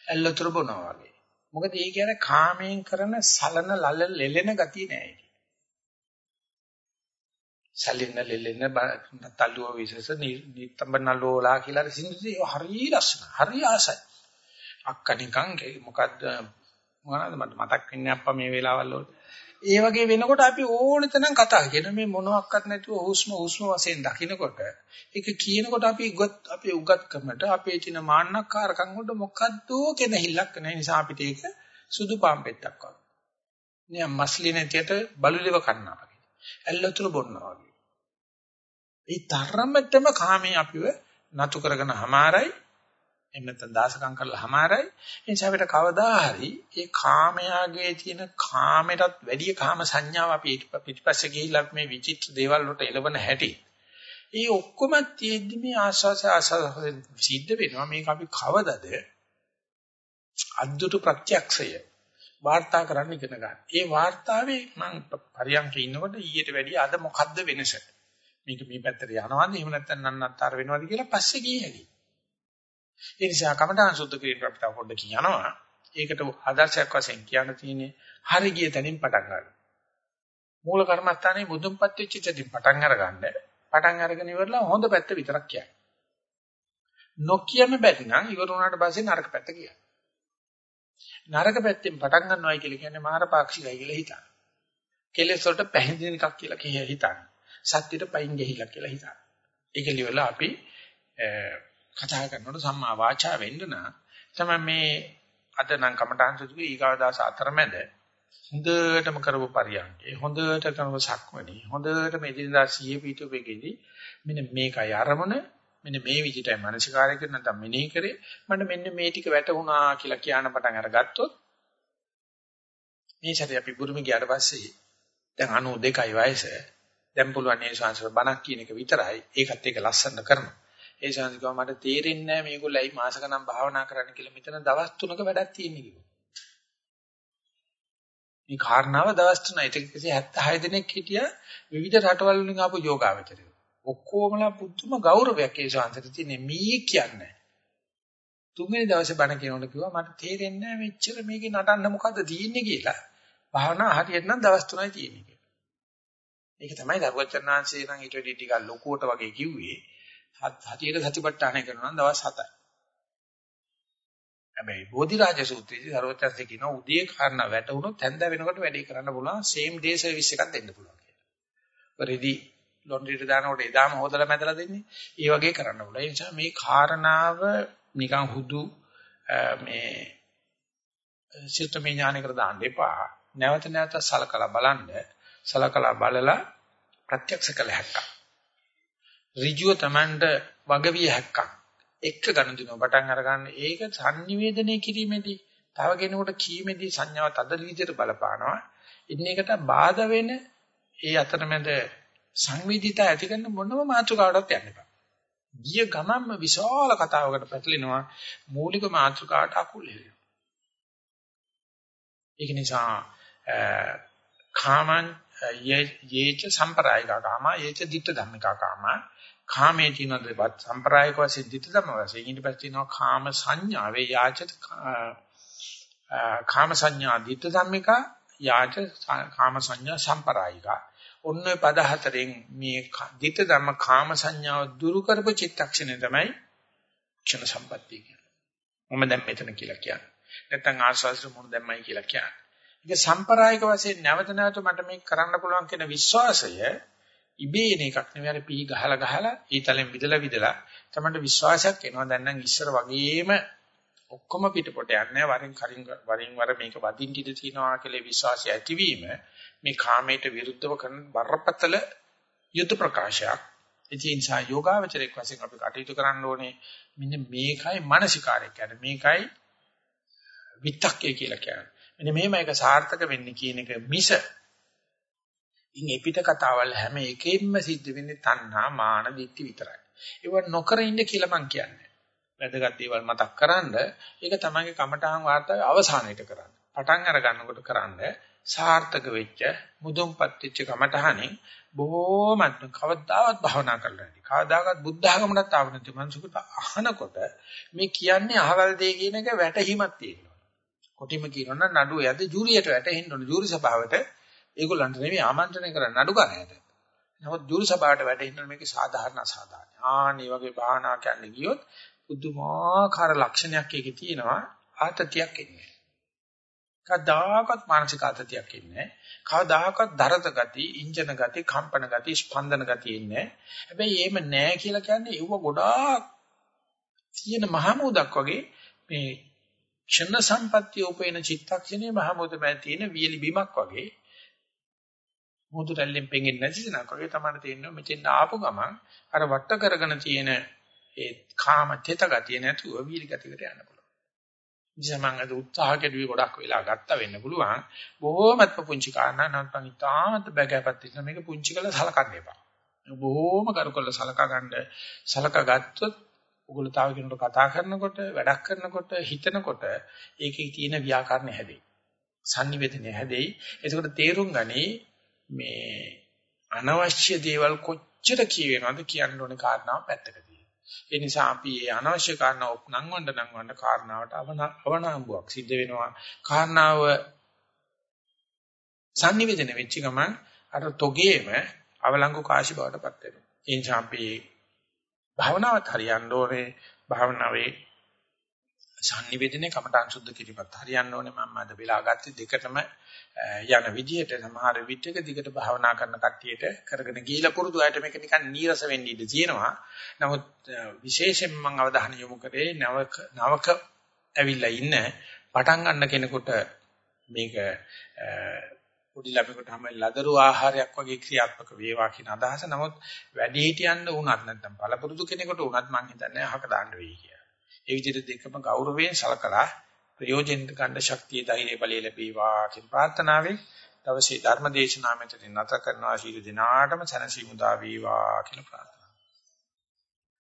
ඇල්ලතර බොනවා වගේ. මොකද ඒ කියන්නේ කාමයෙන් කරන සලන ලල ලෙලෙන ගතිය නෑ ඒක. සලින්න ලෙලෙන තල්ලුව විශේෂ නිතඹනලෝලා කියලා සින්දුසේ හරි ලස්සන හරි ආසයි. අක්ක නිකන් මොකද්ද මොනවාද මට මතක් වෙන්නේ අප්පා මේ වෙලාවල් වල. ඒ වගේ වෙනකොට අපි ඕනෙ තරම් කතා කියන මේ මොනවත් නැතුව හුස්ම හුස්ම වශයෙන් දකින්නකොට ඒක කියනකොට අපි උගත් අපේ උගත්කමට අපේ චින මාන්නකාරකම් වලට මොකද්ද කෙනහිල්ලක් නැහැ නිසා අපිට ඒක සුදු පාන් පෙත්තක් වගේ. නිකන් මස්ලි නැතියට බලුලිව කන්නා වගේ. ඇල්ලතුරු බොන්නා වගේ. ඒ තරමටම කාමයේ අපිව නතු කරගෙන හමාරයි එහෙම නැත්නම් දාසකම් කරලා හමාරයි ඒ නිසා අපිට කවදා හරි ඒ කාමයාගේ තියෙන කාමයටත් වැඩිය කාම සංඥාව අපි පිටිපස්සේ ගිහිල්ලා මේ විචිත්‍ර දේවල් වලට එළවන හැටි ඒ ඔක්කොම තියෙද්දි මේ ආස්වාස ආස්වාස සිද්ධ වෙනවා මේක අපි කවදද අද්දුට ප්‍රත්‍යක්ෂය වාර්තා කරන්න ඉගෙන ගන්න. ඒ වාර්තාවේ මම පරියන්කේ ඉන්නකොට ඊට වැඩිය අද මොකද්ද වෙනස? මේක මේ පැත්තට යනවද එහෙම නැත්නම් නන්නත්තර වෙනවද කියලා පස්සේ ගියේ හැකි. ඒ නිසා කමඨාන් සුද්ධ කිරීම අපිට පොඩ්ඩක් කියනවා. ඒකට ආදර්ශයක් වශයෙන් කියන්න තියෙන්නේ හරි ගිය තැනින් පටන් ගන්න. මූල කර්මස්ථානයේ මුදුන්පත් වෙච්ච තැනින් පටන් අරගන්න. පටන් අරගෙන ඉවරලා හොඳ පැත්ත විතරක් කියන්න. නොකියම බැරි නම් ඉවර වුණාට පස්සේ නරක පැත්ත කියන්න. නරක පැත්තෙන් පටන් ගන්නවයි කියලා කියන්නේ මාර පාක්ෂිකයි කියලා හිතන්න. කෙලෙස් වලට පැහැදිලි එකක් කියලා කිය හිතන්න. සත්‍යෙට පයින් ගිහිලා කියලා හිතන්න. ඒක liverලා අපි කතා කරනකොට සම්මා වාචා වෙන්න නම් තමයි මේ අද නම් කමඨාන් සුදුගේ ඊගාදාස අතරමැද හොඳටම කරපු පරියන්කේ හොඳට කරපු සක්මණේ හොඳට මෙදිනදා සිහිය පිටුපෙකෙදී මෙන්න මේකයි අරමුණ. මෙන්න මේ විදිහටයි මානසිකාරය කරන නැත්නම් මෙනෙහි කරේ. මට මෙන්න මේ ටික වැටුණා කියලා කියන පටන් අරගත්තොත් මේ සැරේ අපි බුරුම ගියාට පස්සේ දැන් 92යි වයස. දැන් පුළුවන් මේ ශාංශව බණක් කියන එක විතරයි. ඒකත් ඒක ලස්සන කරනවා. ඒ ශාංශ කිව්වා මට තේරෙන්නේ නැහැ මේගොල්ලෝ ඇයි මාස ගණන් භාවනා කරන්න කියලා මෙතන දවස් 3ක වැඩක් තියෙන්නේ කිව්වා මේ කාරණාව දවස් 3යි 176 දිනක් හිටියා විවිධ රටවල් වලින් ආපු යෝගාවචරයෝ ඔක්කොමලා පුදුම ගෞරවයක් ඒ ශාන්තට තියෙන මී කියන්නේ. තුන්වෙනි දවසේ බණ කියනකොට කිව්වා මට තේරෙන්නේ නැහැ මෙච්චර මේකේ නටන්න මොකද්ද තියෙන්නේ කියලා. භාවනා හරියට නම් දවස් 3යි තියෙන්නේ කියලා. ඒක තමයි දරුවචනාංශේ නම් ඊට වැඩි ටිකක් ලොකුවට වගේ කිව්වේ. හතියට සතිපට්ඨානය කරනවා නම් දවස් 7යි. හැබැයි බෝධිරාජ සූත්‍රයේදී සර්වචන්සේ කියන උදේ කාරණා වැටුණොත් හැන්ද වෙනකොට වැඩේ කරන්න පුළුවන් same day service එකක් දෙන්න පුළුවන් කියලා. රෙදි ලොන්ඩ්‍රියට දානකොට එදාම හොදලා මැදලා දෙන්නේ. ඒ වගේ කරන්න පුළුවන්. ඒ නිසා මේ කාරණාව නිකන් හුදු මේ සිතමේ ඥානයකට දාන්න එපා. නැවත නැවත සලකලා බලන්න. සලකලා බලලා ප්‍රත්‍යක්ෂ කළ හැක්කක්. ඍජුව Tamanට වගවිය හැක්කක්. එක්ක ගන්න දිනව පටන් අරගන්න ඒක sannivedanaya කිරීමේදී තව කෙනෙකුට කීමේදී සංඥාව තද විදිහට බලපානවා. ඉන්න එකට බාධා වෙන ඒ අතරමැද සංවේදීතා ඇති කරන මොනම මාතෘකාවකටත් යන්න එපා. ගිය ගමන්ම විශාල කතාවකට පැටලෙනවා මූලික මාතෘකාවට අකුල් හෙලෙනවා. ඒක නිසා කාමං යේච සම්ප්‍රායිකා කාම යේච ditta ධම්මිකා කාම කාමයේ තියෙන දෙවත් සම්ප්‍රායික වශයෙන් ditta ධම්ම වශයෙන් ඊට පස්සේ තියෙනවා කාම සංඥාවේ යාච කාම සංඥා ditta ධම්මිකා යාච කාම සංඥා සම්ප්‍රායිකා ඔන්න ඔය පද හතරෙන් මේ ditta ධම්ම කාම සංඥාව දුරු කරපු චිත්තක්ෂණය තමයි ක්ෂණ සම්පත්තිය කියන්නේ. මම දැන් මෙතන කියලා කියන්නේ. නැත්නම් ආස්වාද මොන දැම්මයි කියලා කියන්නේ. ඒක සම්ප්‍රායික වශයෙන් නැවත නැවත මට මේක කරන්න පුළුවන් කියන විශ්වාසය ඉබේන එකක් නෙවෙයි අර පිහි ගහලා ගහලා ඊතලෙන් විදලා විදලා තමයි විශ්වාසයක් එනවා. දැන් නම් ඉස්සර වගේම ඔක්කොම පිටපොට යන්නේ වරින් කරින් වරින් වර මේක වදින් ඉඳ තියනවා කියලා විශ්වාසය ඇතිවීම මේ කාමයට විරුද්ධව කරන බරපතල යුද්ධ ප්‍රකාශයක්. ඒ නිසා යෝගාවචරයක් වශයෙන් අපි කටයුතු කරන්න ඕනේ මෙන්න මේකයි මානසිකාරය කියන්නේ මේකයි විත්තක්කය කියලා කියන්නේ. මෙන්න මෙහෙම එක සාර්ථක වෙන්නේ කියන එක මිස ඉන් එපිට කතාවල් හැම එකෙන්ම සිද්ධ වෙන්නේ තණ්හා මාන දිට්ඨි විතරයි. ඒව නොකර ඉන්න කියලා මං කියන්නේ. වැදගත් දේවල් මතක් කරන්ඩ ඒක තමයිගේ කමඨහන් වාර්තාවේ අවසානයේට කරන්න. පටන් අර ගන්නකොට කරන්න සාර්ථක වෙච්ච මුදුන්පත් වෙච්ච කමඨහනේ බොහෝමත් කවදාවත් භවනා කරලා නැති. කවදාකවත් බුද්ධ ආගමකට ආව නැති මනසකට අහනකොට මේ කියන්නේ අහවල් දෙය කියන එක වැටහිමක් තියෙනවා. කොටිම කියනොත් නඩු යද ජූරියට වැටෙන්න ඕන ජූරි සභාවට ඒගොල්ලන්ට නෙමෙයි ආමන්ත්‍රණය කරන්න නඩු කරන්නට. නමුත් ජූරි සභාවට වැටෙන්න මේක සාධාරණ අසාධාරණ. ආනි වගේ භාවනා කියන්නේ ගියොත් පුදුමාකාර ලක්ෂණයක් ඒකේ තියෙනවා ආතතියක් එන්නේ. කවදාකවත් මානසික ආතතියක් ඉන්නේ කවදාකවත් දරත ගති, ඉන්ජන ගති, කම්පන ගති, ස්පන්දන ගති ඉන්නේ හැබැයි එහෙම නැහැ කියලා කියන්නේ ඒව ගොඩාක් තියෙන මහමූදක් වගේ මේ ක්ෂණ සම්පත්‍ය උපේන චිත්තක්ෂණේ මහමෝද මැද තියෙන වියලි බිමක් වගේ මුදු රැල්ලෙන් පෙඟෙන්නේ නැති තැනක් වගේ තමයි තේරෙනවා මෙතෙන් ආපු ගමන් අර වට කරගෙන තියෙන ඒ කාම තෙත ගතිය නැතුව වීලි ගතියකට යන්න පුළුවන්. ඉතින් මම අද උත්සාහ කෙරුවේ ගොඩක් වෙලා ගත්තා වෙන්න පුළුවන්. බොහොමත්ම පුංචි කාරණා නැත්නම් ඉතාමත් බැගෑපත් ඉන්න මේක පුංචි කළා සලකන්න එපා. බොහොම කරුකල්ල සලකා ගන්න සලකා ගත්තොත් ඔගොල්ලෝ තව කෙනෙකුට කතා කරනකොට වැඩක් කරනකොට හිතනකොට ඒකේ තියෙන ව්‍යාකරණ හැදෙයි. sannivedana හැදෙයි. ඒකට තේරුම් ගනි මේ අනවශ්‍ය දේවල් කොච්චර කියවෙනවද කියන්න ඕනේ කාරණාව පැත්තකදී. ඒ නිසා අපි මේ අනවශ්‍ය කාරණා නංවන්න නංවන්න කාරණාවට අවනාම්බුවක් සිද්ධ වෙනවා. කාරණාව sannivedana වෙච්ච ගමන් අර තොගේම අවලංගු කාශි බවටපත් වෙනවා. ඒ නිසා අපි භාවනාවත් හරියන්න ඕනේ. භාවනාවේ sannivedane කමඨං සුද්ධ කිරීමත් හරියන්න ඕනේ. මම අද වෙලා ගත්තේ දෙකටම යන විදිහට සමහර විටක දිගට භාවනා කරන කට්ටියට කරගෙන ගිහිලා පුරුදු අයට මේක නිකන් නීරස වෙන්න ඉඩ තියෙනවා. නමුත් විශේෂයෙන් මම අවධානය යොමු කරේ නවක නවක ඇවිල්ලා ඉන්න පටන් ගන්න කෙනෙකුට මේක පොඩි ළමයෙකුට හැම ලදරු ආහාරයක් වගේ ක්‍රියාත්මක වේවා කියන අදහස. නමුත් වැඩි හිටියන්න උනත් නැත්නම් පළපුරුදු කෙනෙකුට උනත් මම හිතන්නේ අහක දාන්න වෙයි කියලා. ඒ විදිහට දෙකම ගෞරවයෙන් සලකලා ප්‍රයෝජන ගන්න ශක්තිය ධෛර්ය බලය ලැබේවා කියන ප්‍රාර්ථනාවෙන් දවසේ ධර්ම දේශනාව මෙතනින් නැත කරනවා. ශීල දිනාටම සැනසීම උදා වේවා කියලා ප්‍රාර්ථනා